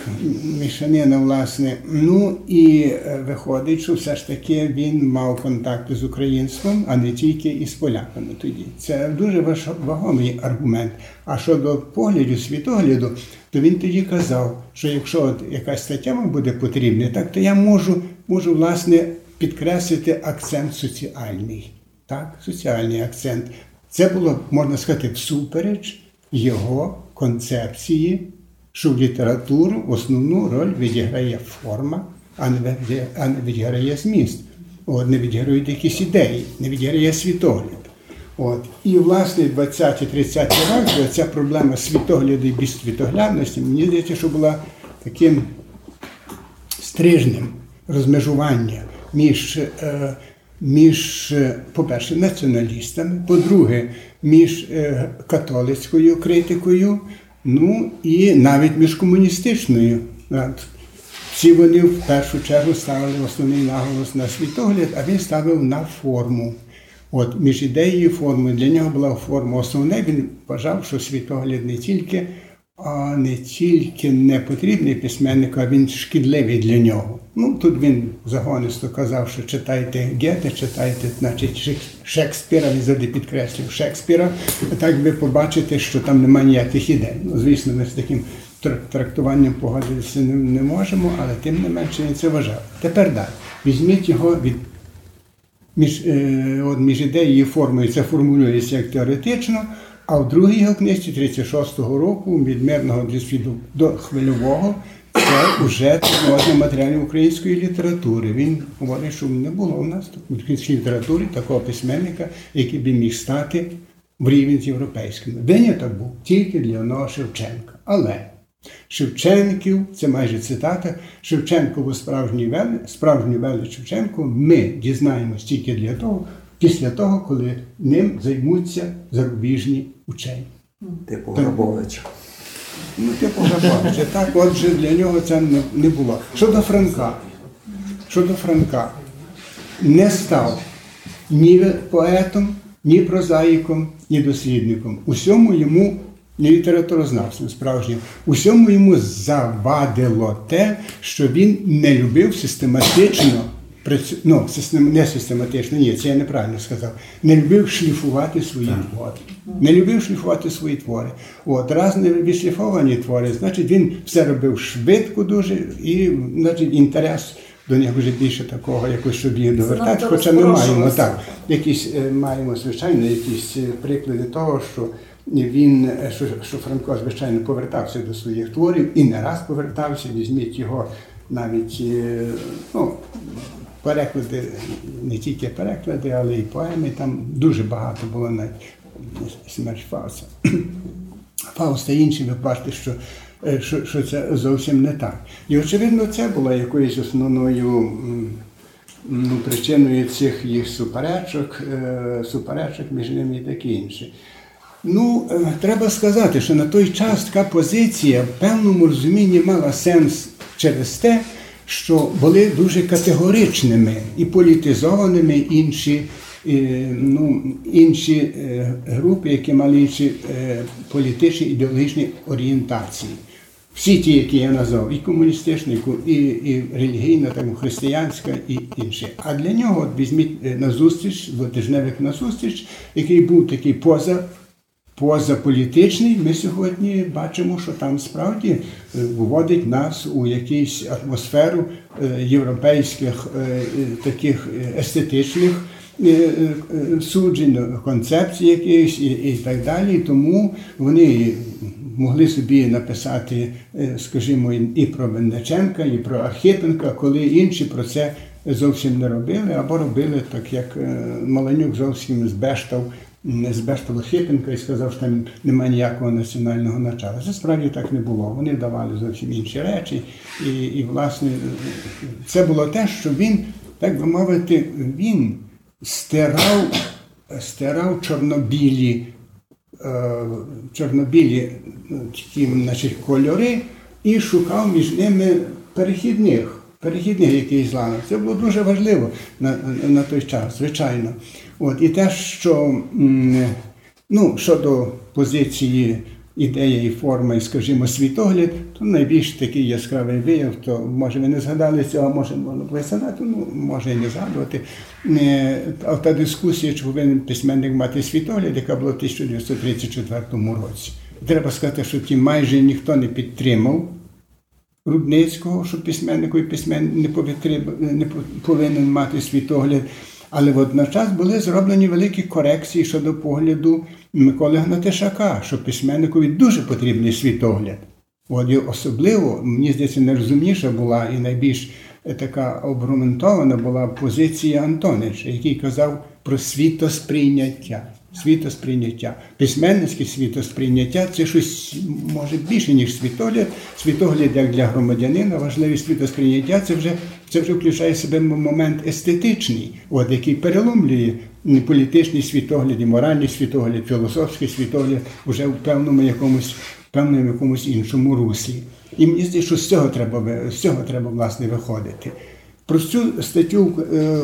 мішанина, власне. Ну і е, виходить, що все ж таки він мав контакти з українством, а не тільки із поляками тоді. Це дуже вагомий аргумент. А щодо поглядів, світогляду, то він тоді казав, що якщо от якась стаття вам буде потрібна, так то я можу, можу власне підкреслити акцент соціальний. Так, соціальний акцент. Це було, можна сказати, всупереч його концепції, що в літературу основну роль відіграє форма, а не відіграє, зміст. От, не відіграють якісь ідеї, не відіграє світогляд. От. І власне 20-30 роки ця проблема світогляду і безсвітоглядності, мені здається, що була таким стрижнем розмежування між, е, між е, по-перше, націоналістами, по-друге, між е, католицькою критикою, ну і навіть між комуністичною. Всі вони в першу чергу ставили основний наголос на світогляд, а він ставив на форму. От між ідеєю і формою для нього була форма основна. Він вважав, що світогляд не тільки, а не тільки не потрібний письменнику, а він шкідливий для нього. Ну тут він загонисто казав, що читайте Гете, читайте, значить, Шекспіра, він завжди підкреслював Шекспіра. Так ви побачите, що там немає ніяких ідей. Ну, звісно, ми з таким трактуванням погодитися не, не можемо, але тим не менше він це вважав. Тепер далі. Візьміть його від між, е, от, між ідеєю і формою це формулюється як теоретично, а в другій його книжці 36-го року від мирного досвіду до хвильового це вже можна матеріалів української літератури. Він говорить, що не було у нас в українській літературі такого письменника, який би міг стати в рівень з європейським. Виняток був тільки для одного Шевченка. Але Шевченків, це майже цитата, Шевченкову справжній велич, справжній велич Шевченко ми дізнаємось тільки для того, після того, коли ним займуться зарубіжні учені. Типу. Грабовича. Ну, типу Грабовича. Так, отже, для нього це не, не було. Щодо Франка, щодо Франка, не став ні поетом, ні прозаїком, ні дослідником. Усьому йому ні літературознавцем справжнім. Усьому йому завадило те, що він не любив систематично. Ну, систем- не систематично, ні, це я неправильно сказав. Не любив шліфувати свої твори. Не любив шліфувати свої твори. От, раз не відшліфовані твори, значить він все робив швидко дуже, і значить інтерес до них вже більше такого, якось щоб їх довертати. Хоча ми маємо так, якісь е, маємо, звичайно, якісь е, приклади того, що він, е, що, що Франко, звичайно, повертався до своїх творів і не раз повертався, візьміть його навіть ну, переклади, не тільки переклади, але і поеми. Там дуже багато було навіть смерть Фауста. [CLEARS THROAT] Фауста інші, ви бачите, що, е, що, що це зовсім не так. І очевидно, це було якоюсь основною ну, причиною цих їх суперечок, е, суперечок між ними і таке інше. Ну, е, треба сказати, що на той час така позиція в певному розумінні мала сенс через те, що були дуже категоричними і політизованими інші, е, ну, інші е, групи, які мали інші е, політичні ідеологічні орієнтації. Всі ті, які я назвав, і комуністична, і, і, релігійна, так, християнська, і інші. А для нього от візьміть на зустріч, двотижневик на зустріч, який був такий поза позаполітичний, ми сьогодні бачимо, що там справді е, вводить нас у якусь атмосферу е, європейських е, таких естетичних суджень, концепцій якихось і, і так далі. Тому вони могли собі написати, скажімо, і- про Винниченка, і про Архипенка, коли інші про це зовсім не робили, або робили так, як Маланюк зовсім збештав збештав Архипенка і сказав, що там немає ніякого національного начала. Це справді так не було. Вони давали зовсім інші речі. І, і власне, це було те, що він, так би мовити, він стирав, стирав чорнобілі, е, чорнобілі ну, такі, значить, кольори і шукав між ними перехідних. Перехідних якийсь ланок. Це було дуже важливо на, на той час, звичайно. От, і те, що ну, щодо позиції ідея і форма, і, скажімо, світогляд, то найбільш такий яскравий вияв, то може ви не згадали цього, може було згадати, ну може і не згадувати. Е, А та дискусія, чи повинен письменник мати світогляд, яка була в 1934 році. Треба сказати, що ті майже ніхто не підтримав Рудницького, що письменнику і письменник не повинен мати світогляд. Але водночас були зроблені великі корекції щодо погляду Миколи Гнатишака, що письменникові дуже потрібний світогляд. От і особливо, мені здається, найрозумніша була і найбільш е, така обґрунтована була позиція Антонича, який казав про світосприйняття. Світосприйняття. Письменницьке світосприйняття це щось може більше, ніж світогляд. Світогляд як для громадянина, важливе світосприйняття це вже, це вже включає в себе момент естетичний, от, який переломлює політичний світогляд, і моральний світогляд, філософський світогляд вже в певному якомусь, певному якомусь іншому руслі. І мені здається, що з цього треба, з цього треба власне виходити. Про цю статтю е,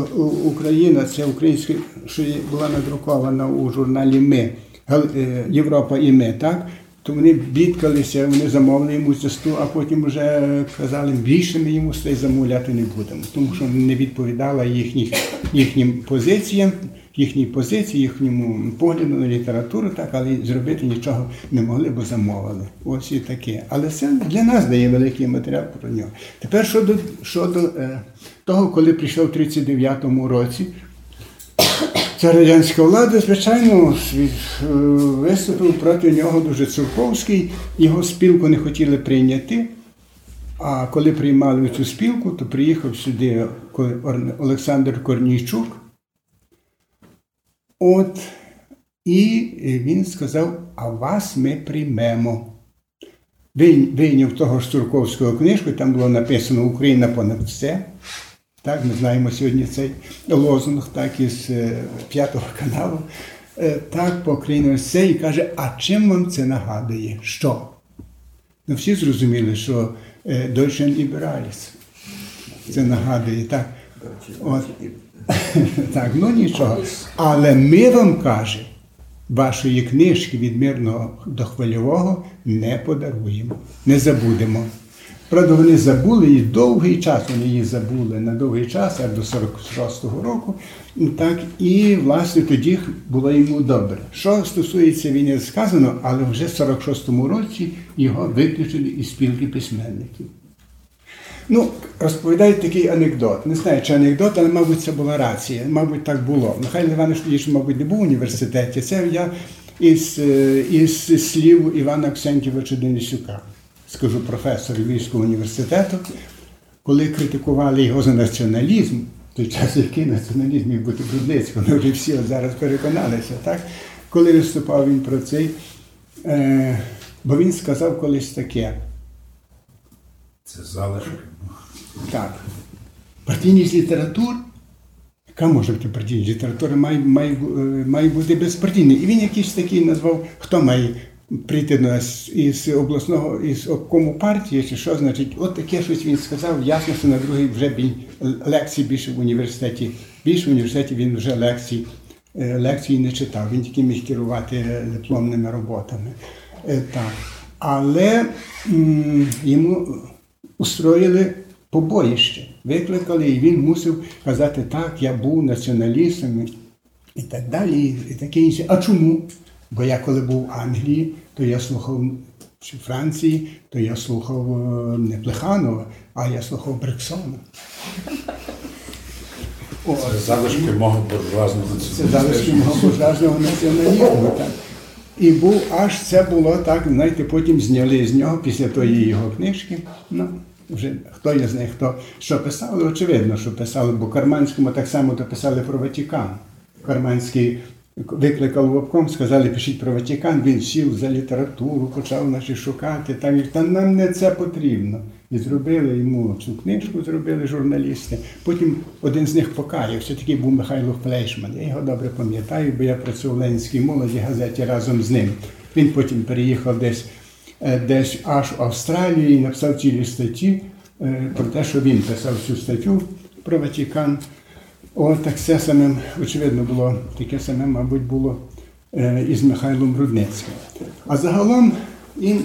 Україна, це українська, що була надрукована у журналі Ми, е, Європа і ми, так? То вони бідкалися, вони замовили йому цю сту, а потім вже казали, більше ми йому стей замовляти не будемо, тому що не відповідала їхніх, їхнім позиціям, їхній позиції, їхньому погляду на літературу, так, але зробити нічого не могли, бо замовили. Ось і таке. Але це для нас дає великий матеріал про нього. Тепер щодо, щодо е, того, коли прийшов в 39-му році, Ця радянська влада, звичайно, е, виступив проти нього дуже Цурковський, його спілку не хотіли прийняти. А коли приймали цю спілку, то приїхав сюди Олександр Корнійчук. От, і він сказав: а вас ми приймемо. Вийняв того ж Цурковського книжку, там було написано Україна понад все. Так, ми знаємо сьогодні цей лозунг, так із е, п'ятого каналу. Е, Так, по Україні все і каже, а чим вам це нагадує? Що? Ну, всі зрозуміли, що е, Deutschen Liberalis це нагадує, так. От. [LAUGHS] так, ну нічого. Але ми вам каже, вашої книжки від мирного до хвильового не подаруємо, не забудемо. Правда, вони забули її довгий час, вони її забули на довгий час, аж до 46-го року. Так, і власне тоді було йому добре. Що стосується війни, сказано, але вже в 46-му році його виключили із спілки письменників. Ну, розповідають такий анекдот. Не знаю, чи анекдот, але, мабуть, це була рація. Мабуть, так було. Михайло Іванович тоді мабуть, не був в університеті. Це я із, е, із слів Івана Ксентьовича Денисюка, скажу професор Львівського університету, коли критикували його за націоналізм, той час який націоналізм міг бути Брудницького, ми вже всі зараз переконалися, так? Коли виступав він про цей, е, бо він сказав колись таке. Це залишок. Так. Партійність літератур, яка може бути партійність література, має, має, е, має бути безпартійною. І він якийсь такий назвав, хто має прийти до нас із обласного, із обкому партії, чи що значить, от таке щось він сказав, ясно, що на другий вже він лекцій більше в університеті. Більше в університеті він вже лекцій, е, лекцій не читав, він тільки міг керувати е, дипломними роботами. Е, Так. Але м, йому устроїли побоїще, викликали, і він мусив казати, так, я був націоналістом і так далі, і таке інше. А чому? Бо я коли був в Англії, то я слухав чи Франції, то я слухав е, не Плеханова, а я слухав Брексона. Це залишки мого буржуазного це залишки мого буржуазного націоналізму. Так. І був аж це було так, знаєте, потім зняли з нього після тої його книжки. Ну, вже хто я знає, хто що писав, очевидно, що писали, бо Карманському так само то писали про Ватикан. Карманський викликав в обком, сказали, пишіть про Ватикан, він сів за літературу, почав наші шукати. Так, і та нам не це потрібно. І зробили йому цю книжку, зробили журналісти. Потім один з них покаявся, такий був Михайло Флейшман. Я його добре пам'ятаю, бо я працював в Ленінській молоді газеті разом з ним. Він потім переїхав десь, е, десь аж в Австралію і написав цілі статті е, про те, що він писав цю статтю про Ватикан. О, так це саме, очевидно, було таке саме, мабуть, було е, із Михайлом Рудницьким. А загалом Він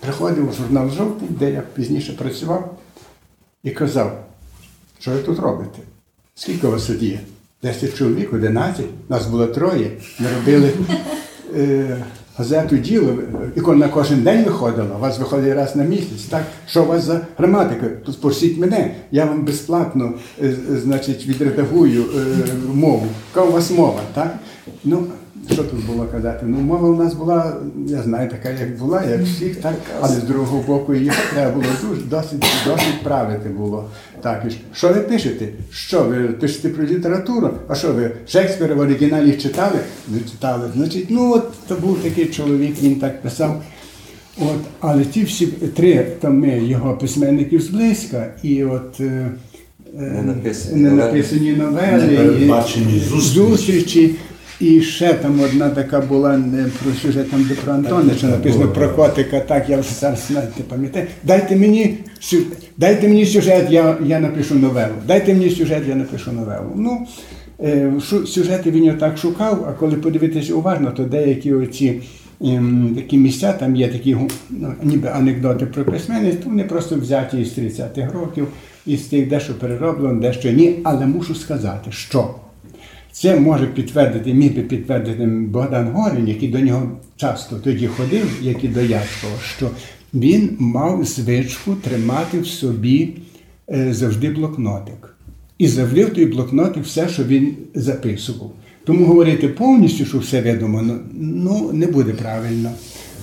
приходив у журнал Жовтий, де я пізніше працював, і казав, що ви тут робите? Скільки у вас тут є? Десять чоловік, одинадцять, нас було троє. Ми робили е, газету діло, і на кожен день виходила, у вас виходить раз на місяць. Так, що у вас за граматика? Спросіть мене, я вам безплатно е, значить, відредагую е, мову. Яка у вас мова? Так? Ну, що тут було казати? Ну, мова у нас була, я знаю, така, як була, як всіх, так, але з другого боку її треба було дуже досить, досить правити було. Так, і що ви пишете? Що ви пишете про літературу? А що ви Шекспіра в оригіналі читали? Не читали. Значить, ну от то був такий чоловік, він так писав. От, але ті всі три томи його письменників зблизька, і от е, Не написані не написані новели, Непередбачені і зустрічі. зустрічі. І ще там одна така була не про сюжет там, де про Антонича написано про котика, так, я вже зараз не пам'ятаю. Дайте мені дайте мені сюжет, я, я напишу новелу. Дайте мені сюжет, я напишу новелу. Ну, е, сюжети він так шукав, а коли подивитися уважно, то деякі оці ем, такі місця, там є такі ну, ніби анекдоти про письменництво, вони просто взяті із 30-х років, із тих дещо перероблено, дещо ні. Але мушу сказати, що це може підтвердити, міг би підтвердити Богдан Горін, який до нього часто тоді ходив, як і до Яцького, що він мав звичку тримати в собі е, завжди блокнотик. І завжди в той блокнотик все, що він записував. Тому говорити повністю, що все відомо, ну, ну не буде правильно.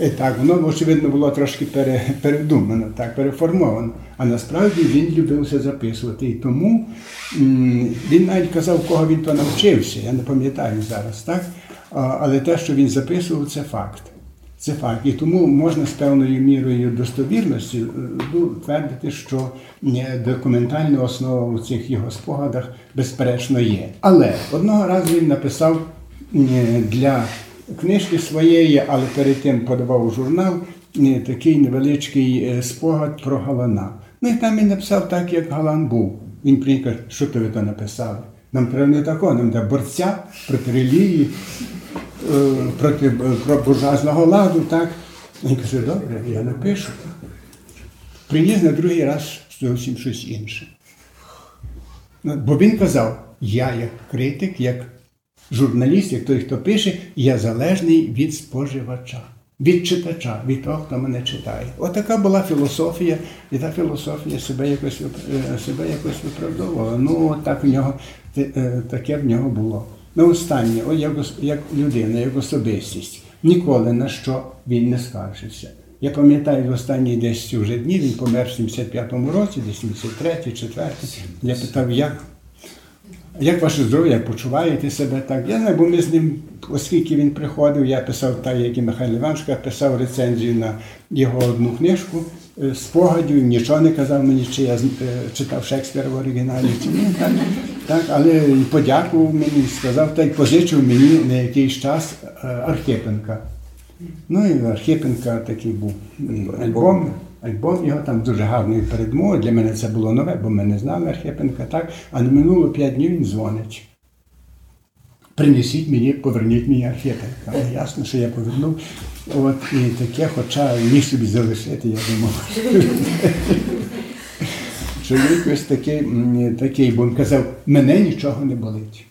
І так, воно, очевидно, було трошки пере, передумано, так, переформовано. А насправді він любив все записувати. І тому він навіть казав, кого він то навчився. Я не пам'ятаю зараз, так? Але те, що він записував, це факт. Це факт. І тому можна з певною мірою достовірності е, ну, твердити, що е, документальна основа у цих його спогадах безперечно є. Але одного разу він написав е, для книжки своєї, але перед тим подавав журнал е, такий невеличкий е, спогад про Галана. Ну і там він написав так, як Галан був. Він приїхав, що то ви то написали? Нам треба не такого, нам треба борця проти релігії, е, проти про буржуазного ладу, так? Він каже, добре, я напишу. Приніс на другий раз зовсім щось інше. Ну, Бо він казав, я як критик, як журналіст, як той, хто пише, я залежний від споживача, від читача, від того, хто мене читає. Отака була філософія, і та філософія себе якось, е, себе якось виправдовувала. Ну, так в нього, е, таке в нього було. На останнє, от як, як людина, як особистість, ніколи на що він не скаржився. Я пам'ятаю, в останні десь вже дні він помер в 75-му році, десь 73-й, 4-й. Я питав, як як ваше здоров'я, як почуваєте себе так? Я знаю, бо ми з ним, оскільки він приходив, я писав так, як і Михайло Іванович, писав рецензію на його одну книжку е, спогадів, нічого не казав мені, чи я е, читав Шекспіра в оригіналі, чи ні. Так, так, але подякував мені, сказав, та й позичив мені на якийсь час е, Архипенка. Ну і Архипенка такий був альбом. Альбом його там дуже гарної передмови. Для мене це було нове, бо ми не знали Архипенка, так? А не минуло п'ять днів він дзвонить. Принесіть мені, поверніть мені Архипенка. Ну, Ясно, що я повернув. От і таке, хоча міг собі залишити, я думав. Чоловік ось такий, такий, бо він казав, мене нічого не болить.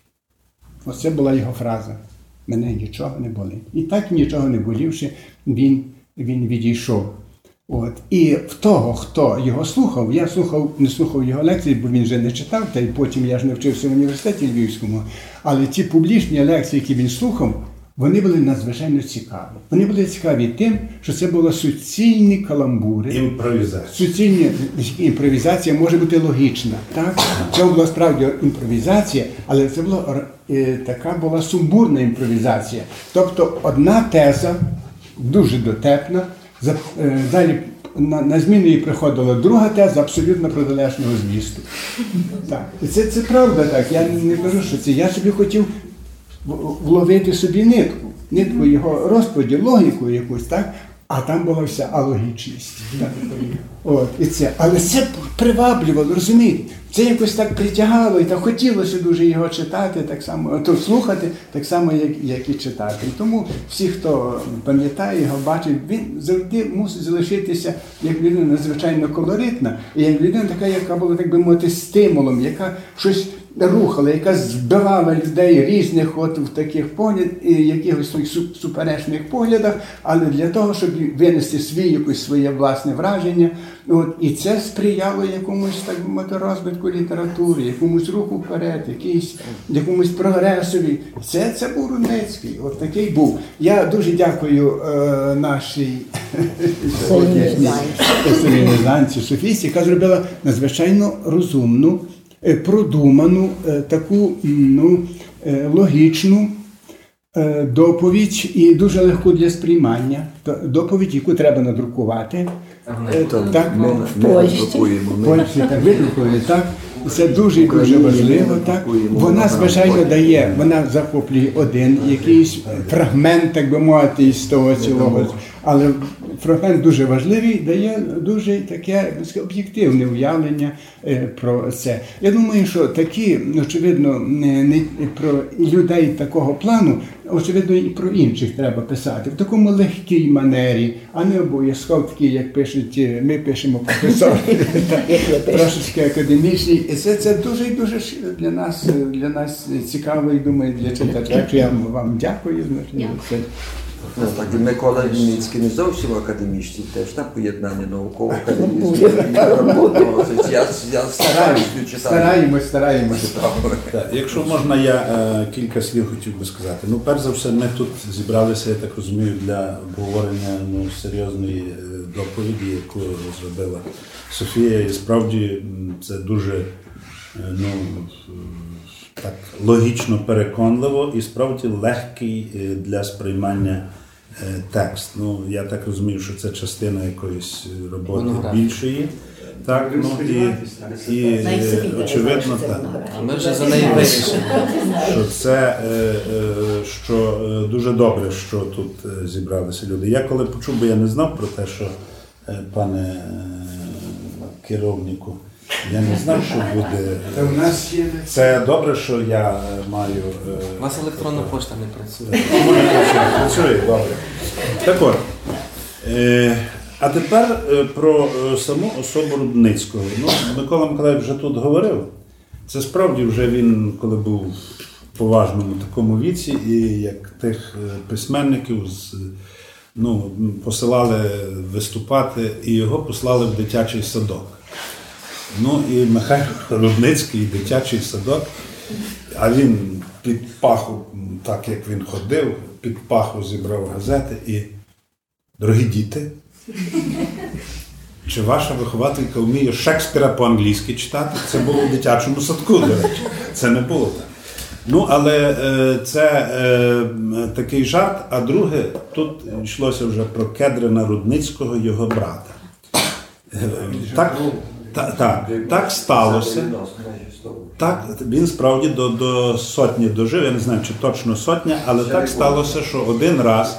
Оце була його фраза. Мене нічого не болить. І так нічого не болівши, він, він відійшов. От. І в того, хто його слухав, я слухав, не слухав його лекції, бо він вже не читав, та й потім я ж не вчився в університеті Львівському. Але ті публічні лекції, які він слухав, вони були надзвичайно цікаві. Вони були цікаві тим, що це були суцільні каламбури. Імпровізація. Суцільні імпровізація може бути логічна. Так? Це була справді імпровізація, але це була е, така була сумбурна імпровізація. Тобто одна теза, дуже дотепна, далі на, на зміну їй приходила друга теза абсолютно протилежного змісту. Так. Це, це правда так. Я не кажу, що це. Я собі хотів вловити собі нитку, нитку його розповіді, логіку якусь, так? А там була вся алогічність. От, і це. Але це приваблювало, розумієте? Це якось так притягало, і так хотілося дуже його читати, так само, то слухати, так само, як, як і читати. Тому всі, хто пам'ятає його, бачить, він завжди мусить залишитися як людина надзвичайно колоритна, і як людина така, яка була, так би мовити, стимулом, яка щось рухала, яка збивала людей різних от в таких погляд, і якихось своїх су- суперечних поглядах, але для того, щоб винести свій якось своє власне враження. От, і це сприяло якомусь так мовити, розвитку літератури, якомусь руху вперед, якийсь, якомусь прогресові. Це, це був Рудницький, от такий був. Я дуже дякую е, нашій Софійці, яка зробила надзвичайно розумну, продуману, е, таку ну, е, логічну е, доповідь і дуже легку для сприймання. Доповідь, яку треба надрукувати. Е, Так, ми, ми друкуємо. Ми, Польщі так видруковані, так. Це дуже дуже важливо. Так вона звичайно дає, вона захоплює один якийсь фрагмент, так би мовити, із того цілого. Але фрагмент дуже важливий, дає дуже таке об'єктивне уявлення е, про це. Я думаю, що такі, очевидно, не, про людей такого плану, очевидно, і про інших треба писати в такому легкій манері, а не обов'язково такі, як пишуть, е, ми пишемо професори. [LAUGHS] трошечки академічні. І це, це дуже дуже для нас, для нас цікаво і думаю, для читача. Я вам дякую. Значить, Ну, так, і Микола Вінницький не зовсім академічний, теж там поєднання наукового академічного. Я, я стараюсь читати. Стараємось, стараємось. Так, якщо можна, я е, кілька слів хотів би сказати. Ну, перш за все, ми тут зібралися, я так розумію, для обговорення ну, серйозної е, доповіді, яку зробила Софія. І справді м, це дуже е, ну, е, так, логічно переконливо і справді легкий е, для сприймання текст. Ну, я так розумію, що це частина якоїсь е, роботи більшої. Так, ну і, і е, очевидно, так. А ми вже за неї вирішили. що це е, е, що е, дуже добре, що тут е, зібралися люди. Я коли почув, бо я не знав про те, що е, пане е, керівнику, я не знав, що буде. Та в нас є Це добре, що я е, маю. е, У вас електронна пошта не працює. Працює, добре. Так от. Е, а тепер е, про е, саму особу Рудницького. Ну, Микола Миколаївич вже тут говорив. Це справді вже він, коли був в поважному такому віці, і як тих е, письменників з, ну, посилали виступати, і його послали в дитячий садок. Ну і Михайло Рудницький, дитячий садок, а він під паху, так як він ходив, під паху зібрав газети і дорогі діти. Чи ваша вихователька вміє Шекспіра по-англійськи читати? Це було в дитячому садку, до речі. Це не було так. Ну, але е, це е, такий жарт. А друге, тут йшлося вже про Кедрина Рудницького, його брата. Е, Так, та, так, так сталося. Так, він справді до, до сотні дожив, я не знаю, чи точно сотня, але так сталося, що один раз,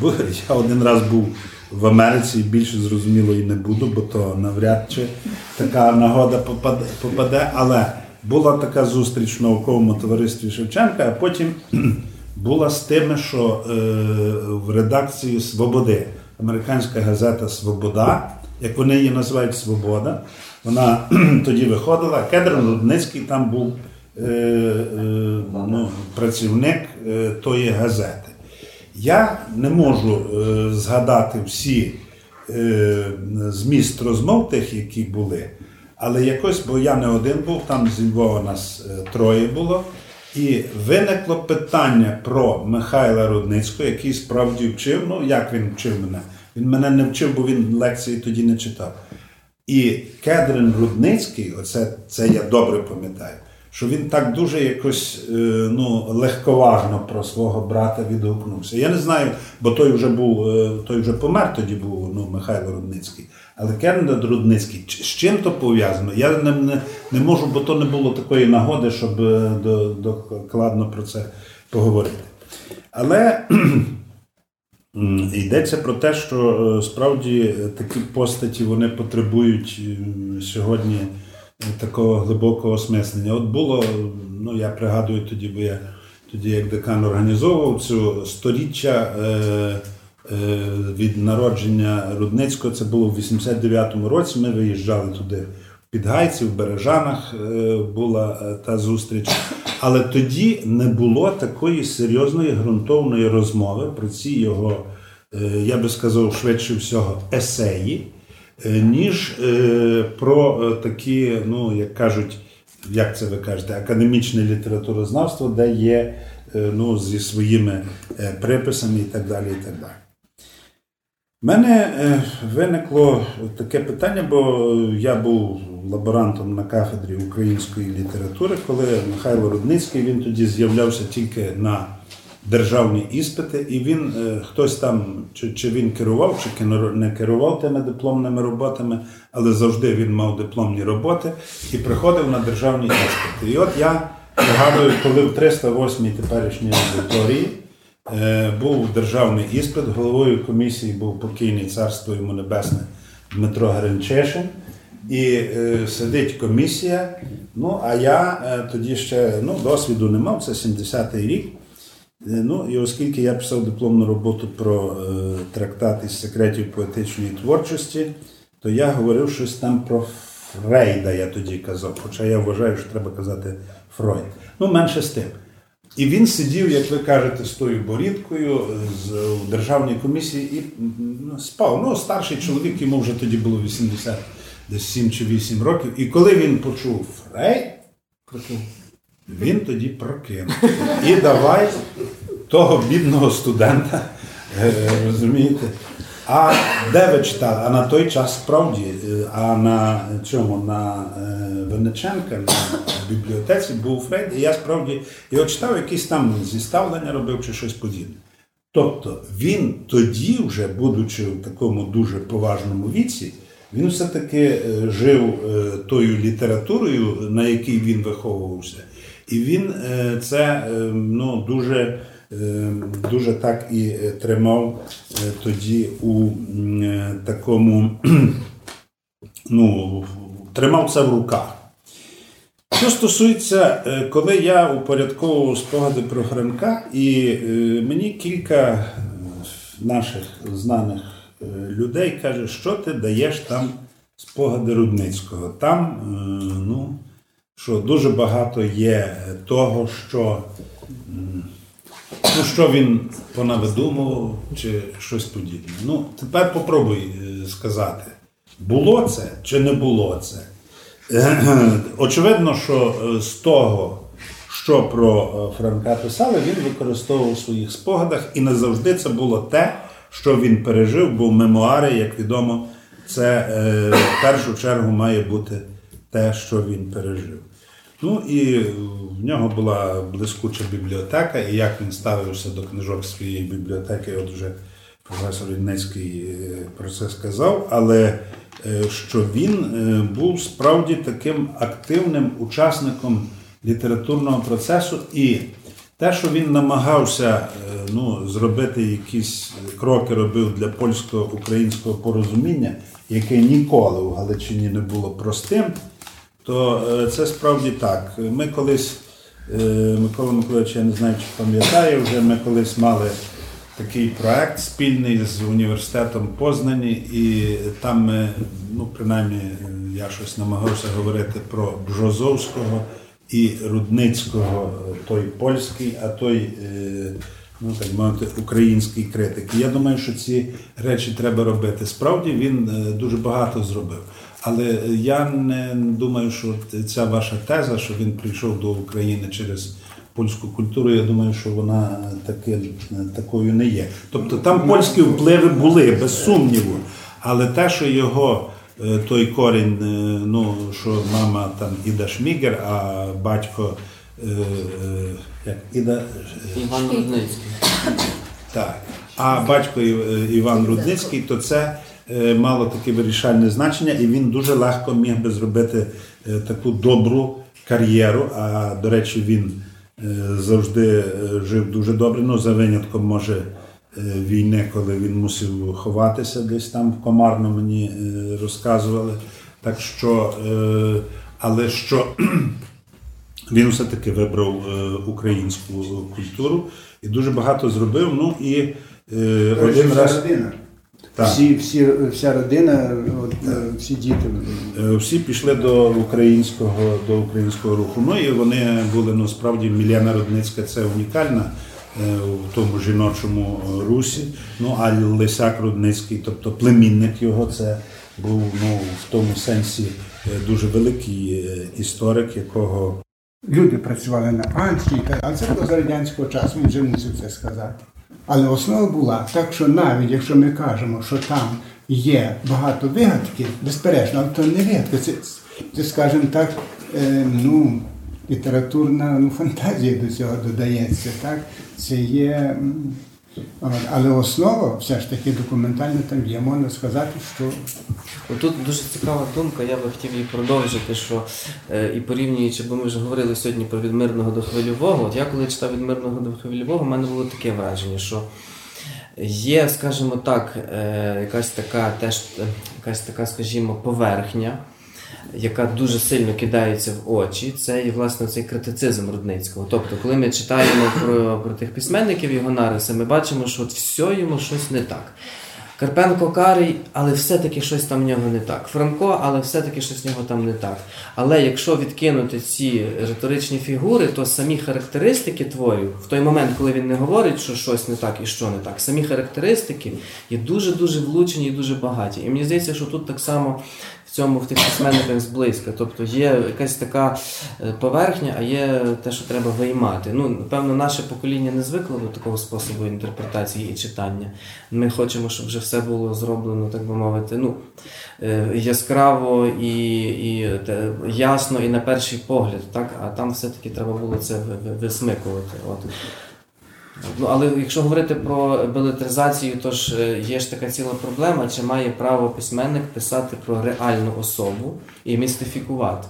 бо [LAUGHS] я один раз був в Америці і більше зрозуміло і не буду, бо то навряд чи така нагода попаде. Але була така зустріч в науковому товаристві Шевченка, а потім [CLEARS THROAT] була з тими, що е, в редакції Свободи, американська газета Свобода, як вони її називають Свобода, вона [CLEARS THROAT] тоді виходила. Кедрон Рудницький там був е, е, ну, працівник е, тої газети. Я не можу е, згадати всі е, зміст розмов тих, які були, але якось, бо я не один був, там зі Львова нас е, троє було. І виникло питання про Михайла Рудницького, який справді вчив. Ну, як він вчив мене? Він мене не вчив, бо він лекції тоді не читав. І Кедрин Рудницький, оце це я добре пам'ятаю, що він так дуже якось е, ну, легковажно про свого брата відгукнувся. Я не знаю, бо той вже був, е, той вже помер тоді був ну, Михайло Рудницький. Але Кедрин Рудницький, з чим то пов'язано? Я не, не, не можу, бо то не було такої нагоди, щоб е, до- докладно про це поговорити. Але Йдеться про те, що е, справді е, такі постаті вони потребують е, сьогодні такого глибокого осмислення. От було, ну я пригадую тоді, бо я тоді як декан організовував цю сторіччя від народження Рудницького. Це було в 89-му році. Ми виїжджали туди в Підгайці, в Бережанах була та зустріч. Але тоді не було такої серйозної ґрунтовної розмови про ці його, е, я би сказав, швидше всього, есеї, е, ніж е, про такі, ну, як кажуть, як це ви кажете, академічне літературознавство, де є ну, зі своїми приписами і так далі. і так далі. У мене виникло таке питання, бо я був лаборантом на кафедрі української літератури, коли Михайло Рудницький він тоді з'являвся тільки на державні іспити, і він е, хтось там, чи, чи він керував, чи не керував тими дипломними роботами, але завжди він мав дипломні роботи і приходив на державні іспити. І от я пригадую, коли в 308-й теперішній аудиторії. Е, Був державний іспит, головою комісії був покійний царство йому небесне Дмитро Гринчешин. І е, сидить комісія. Ну, а я е, тоді ще ну, досвіду не мав, це 70-й рік. Е, Ну, і оскільки я писав дипломну роботу про е, трактат із секретів поетичної творчості, то я говорив щось там про Фрейда, я тоді казав. Хоча я вважаю, що треба казати Фройд. Ну, менше з тим. І він сидів, як ви кажете, з тою борідкою з, у державній комісії і ну, спав. Ну, старший чоловік, йому вже тоді було 80, десь 7 чи 8 років. І коли він почув Фрейд, він тоді прокинув. І давай того бідного студента, е, розумієте. А де ви читали? А на той час справді, е, а на чому? На е, на бібліотеці був Фрейд, і я справді його читав, якісь там зіставлення робив чи щось подібне. Тобто він тоді, вже будучи в такому дуже поважному віці, він все-таки е, жив е, тою літературою, на якій він виховувався. І він е, це ну, дуже, дуже так і тримав тоді у такому, [CLEARS THROAT] ну, тримав це в руках. Що стосується, коли я упорядковував спогади про Франка, і мені кілька наших знаних людей каже, що ти даєш там спогади Рудницького. Там, е, ну, що дуже багато є того, що, ну, що він понавидумував, чи щось подібне. Ну, тепер попробуй е, сказати, було це чи не було це. [CLEARS THROAT] Очевидно, що е, з того, що про е, Франка писали, він використовував у своїх спогадах, і не завжди це було те, що він пережив, бо мемуари, як відомо, це е, в першу чергу має бути те, що він пережив. Ну і в нього була блискуча бібліотека, і як він ставився до книжок своєї бібліотеки, от вже професор Вінницький е, про це сказав, але е, що він е, був справді таким активним учасником літературного процесу, і те, що він намагався е, ну, зробити якісь кроки, робив для польсько-українського порозуміння, яке ніколи в Галичині не було простим, то е, це справді так. Ми колись, е, Микола Миколаївич, я не знаю, чи пам'ятає, вже ми колись мали такий проект спільний з університетом Познані, і там ми, ну, принаймні, я щось намагався говорити про Бжозовського і Рудницького, той польський, а той, е, ну так мовити, український критик. Я думаю, що ці речі треба робити. Справді він е, дуже багато зробив. Але я не думаю, що ця ваша теза, що він прийшов до України через польську культуру, я думаю, що вона таки, такою не є. Тобто там польські впливи були, без сумніву. Але те, що його е, той корінь, е, ну, що мама там Іда Шмігер, а батько е, е, як Іда е, Іван Рудницький. так. А батько Іван Рудницький, то це е, мало таке вирішальне значення, і він дуже легко міг би зробити е, таку добру кар'єру. А до речі, він е, завжди е, жив дуже добре. Ну, за винятком, може, е, війни, коли він мусив ховатися десь там в Комарно, мені е, розказували. Так що, е, але що [CLEARS THROAT] він все-таки вибрав е, українську культуру і дуже багато зробив. Ну і е, один раз. Так. Всі, всі, вся родина, от, е, всі діти. Е, Всі пішли до українського, до українського руху. Ну і вони були ну, справді Міляна Рудницька це унікальна е, в тому жіночому е, русі. Ну а Лисяк Рудницький, тобто племінник його, це був ну, в тому сенсі е, дуже великий історик, якого Люди працювали на панській, а це було за радянського часу, він вже мусив це сказати. Але основа була так, що навіть якщо ми кажемо, що там є багато вигадків, безперечно, але то не вигадки, це, це скажімо так, е, ну, літературна ну, фантазія до цього додається. Так? Це є. Але основа все ж таки документальна там є. Можна сказати, що Тут дуже цікава думка, я би хотів її продовжити, що е, і порівнюючи, бо ми вже говорили сьогодні про від мирного до хвильового. От я коли читав від мирного до хвильового, в мене було таке враження, що є, скажімо так, е, якась така теж е, якась така, скажімо, поверхня. Яка дуже сильно кидається в очі, це і власне цей критицизм Рудницького. Тобто, коли ми читаємо про, про тих письменників його нариси, ми бачимо, що от все йому щось не так. Карпенко карий, але все-таки щось там в нього не так. Франко, але все-таки щось в нього там не так. Але якщо відкинути ці риторичні фігури, то самі характеристики творів, в той момент, коли він не говорить, що щось не так і що не так, самі характеристики є дуже-дуже влучені і дуже багаті. І мені здається, що тут так само цьому в тих письменниках зблизька. Тобто є якась така е, поверхня, а є те, що треба виймати. Ну, напевно, наше покоління не звикло до такого способу інтерпретації і читання. Ми хочемо, щоб вже все було зроблено, так би мовити, ну, е, яскраво і, і те, ясно, і на перший погляд, так? а там все-таки треба було це ви- ви- висмикувати. От. Ну, але якщо говорити про белетризацію, то ж е, є ж така ціла проблема, чи має право письменник писати про реальну особу і містифікувати.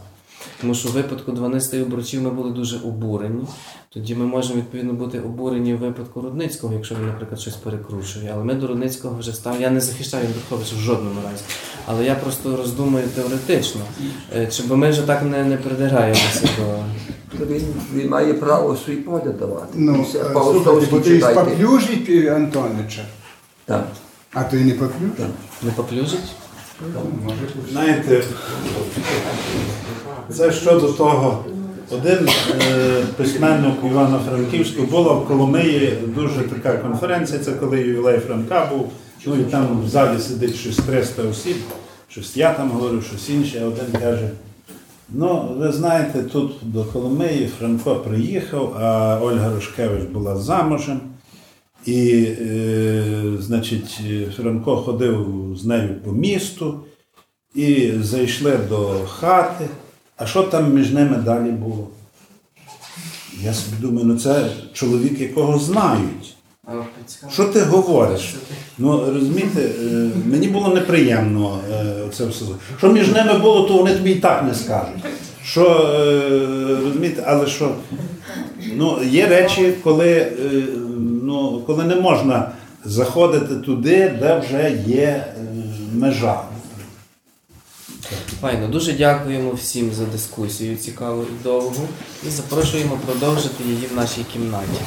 Тому що в випадку 12 обручів ми були дуже обурені. Тоді ми можемо відповідно бути обурені в випадку Рудницького, якщо він, наприклад, щось перекручує. Але ми до Рудницького вже став. Я не захищаю Яндруховича в жодному разі. Але я просто роздумую теоретично. Е, Чи бо ми вже так не, не придираємося до. То він, він має право свій погляд давати. ну, е, слухайте, бо ти читайте. споплюжить е, Антонича, Так, а то і не поплюжить. так. Не поплюжить? Знаєте, це щодо того. Один е, письменник Івано-Франківського була в Коломиї дуже така конференція, це коли ювілей Франка був. Ну і там в залі сидить щось 300 осіб, щось я там говорю, щось інше, а один каже. Ну, ви знаєте, тут до Коломиї Франко приїхав, а Ольга Рушкевич була замужем. І, е, значить, Франко ходив з нею по місту і зайшли до хати. А що там між ними далі було? Я собі думаю, ну це чоловік, якого знають. Що ти говориш? Ну розумієте, е, мені було неприємно е, це все. Що між ними було, то вони тобі і так не скажуть. Що е, розумієте, але що ну, є речі, коли, е, ну, коли не можна заходити туди, де вже є е, межа. Файно, дуже дякуємо всім за дискусію цікаву і довгу і запрошуємо продовжити її в нашій кімнаті.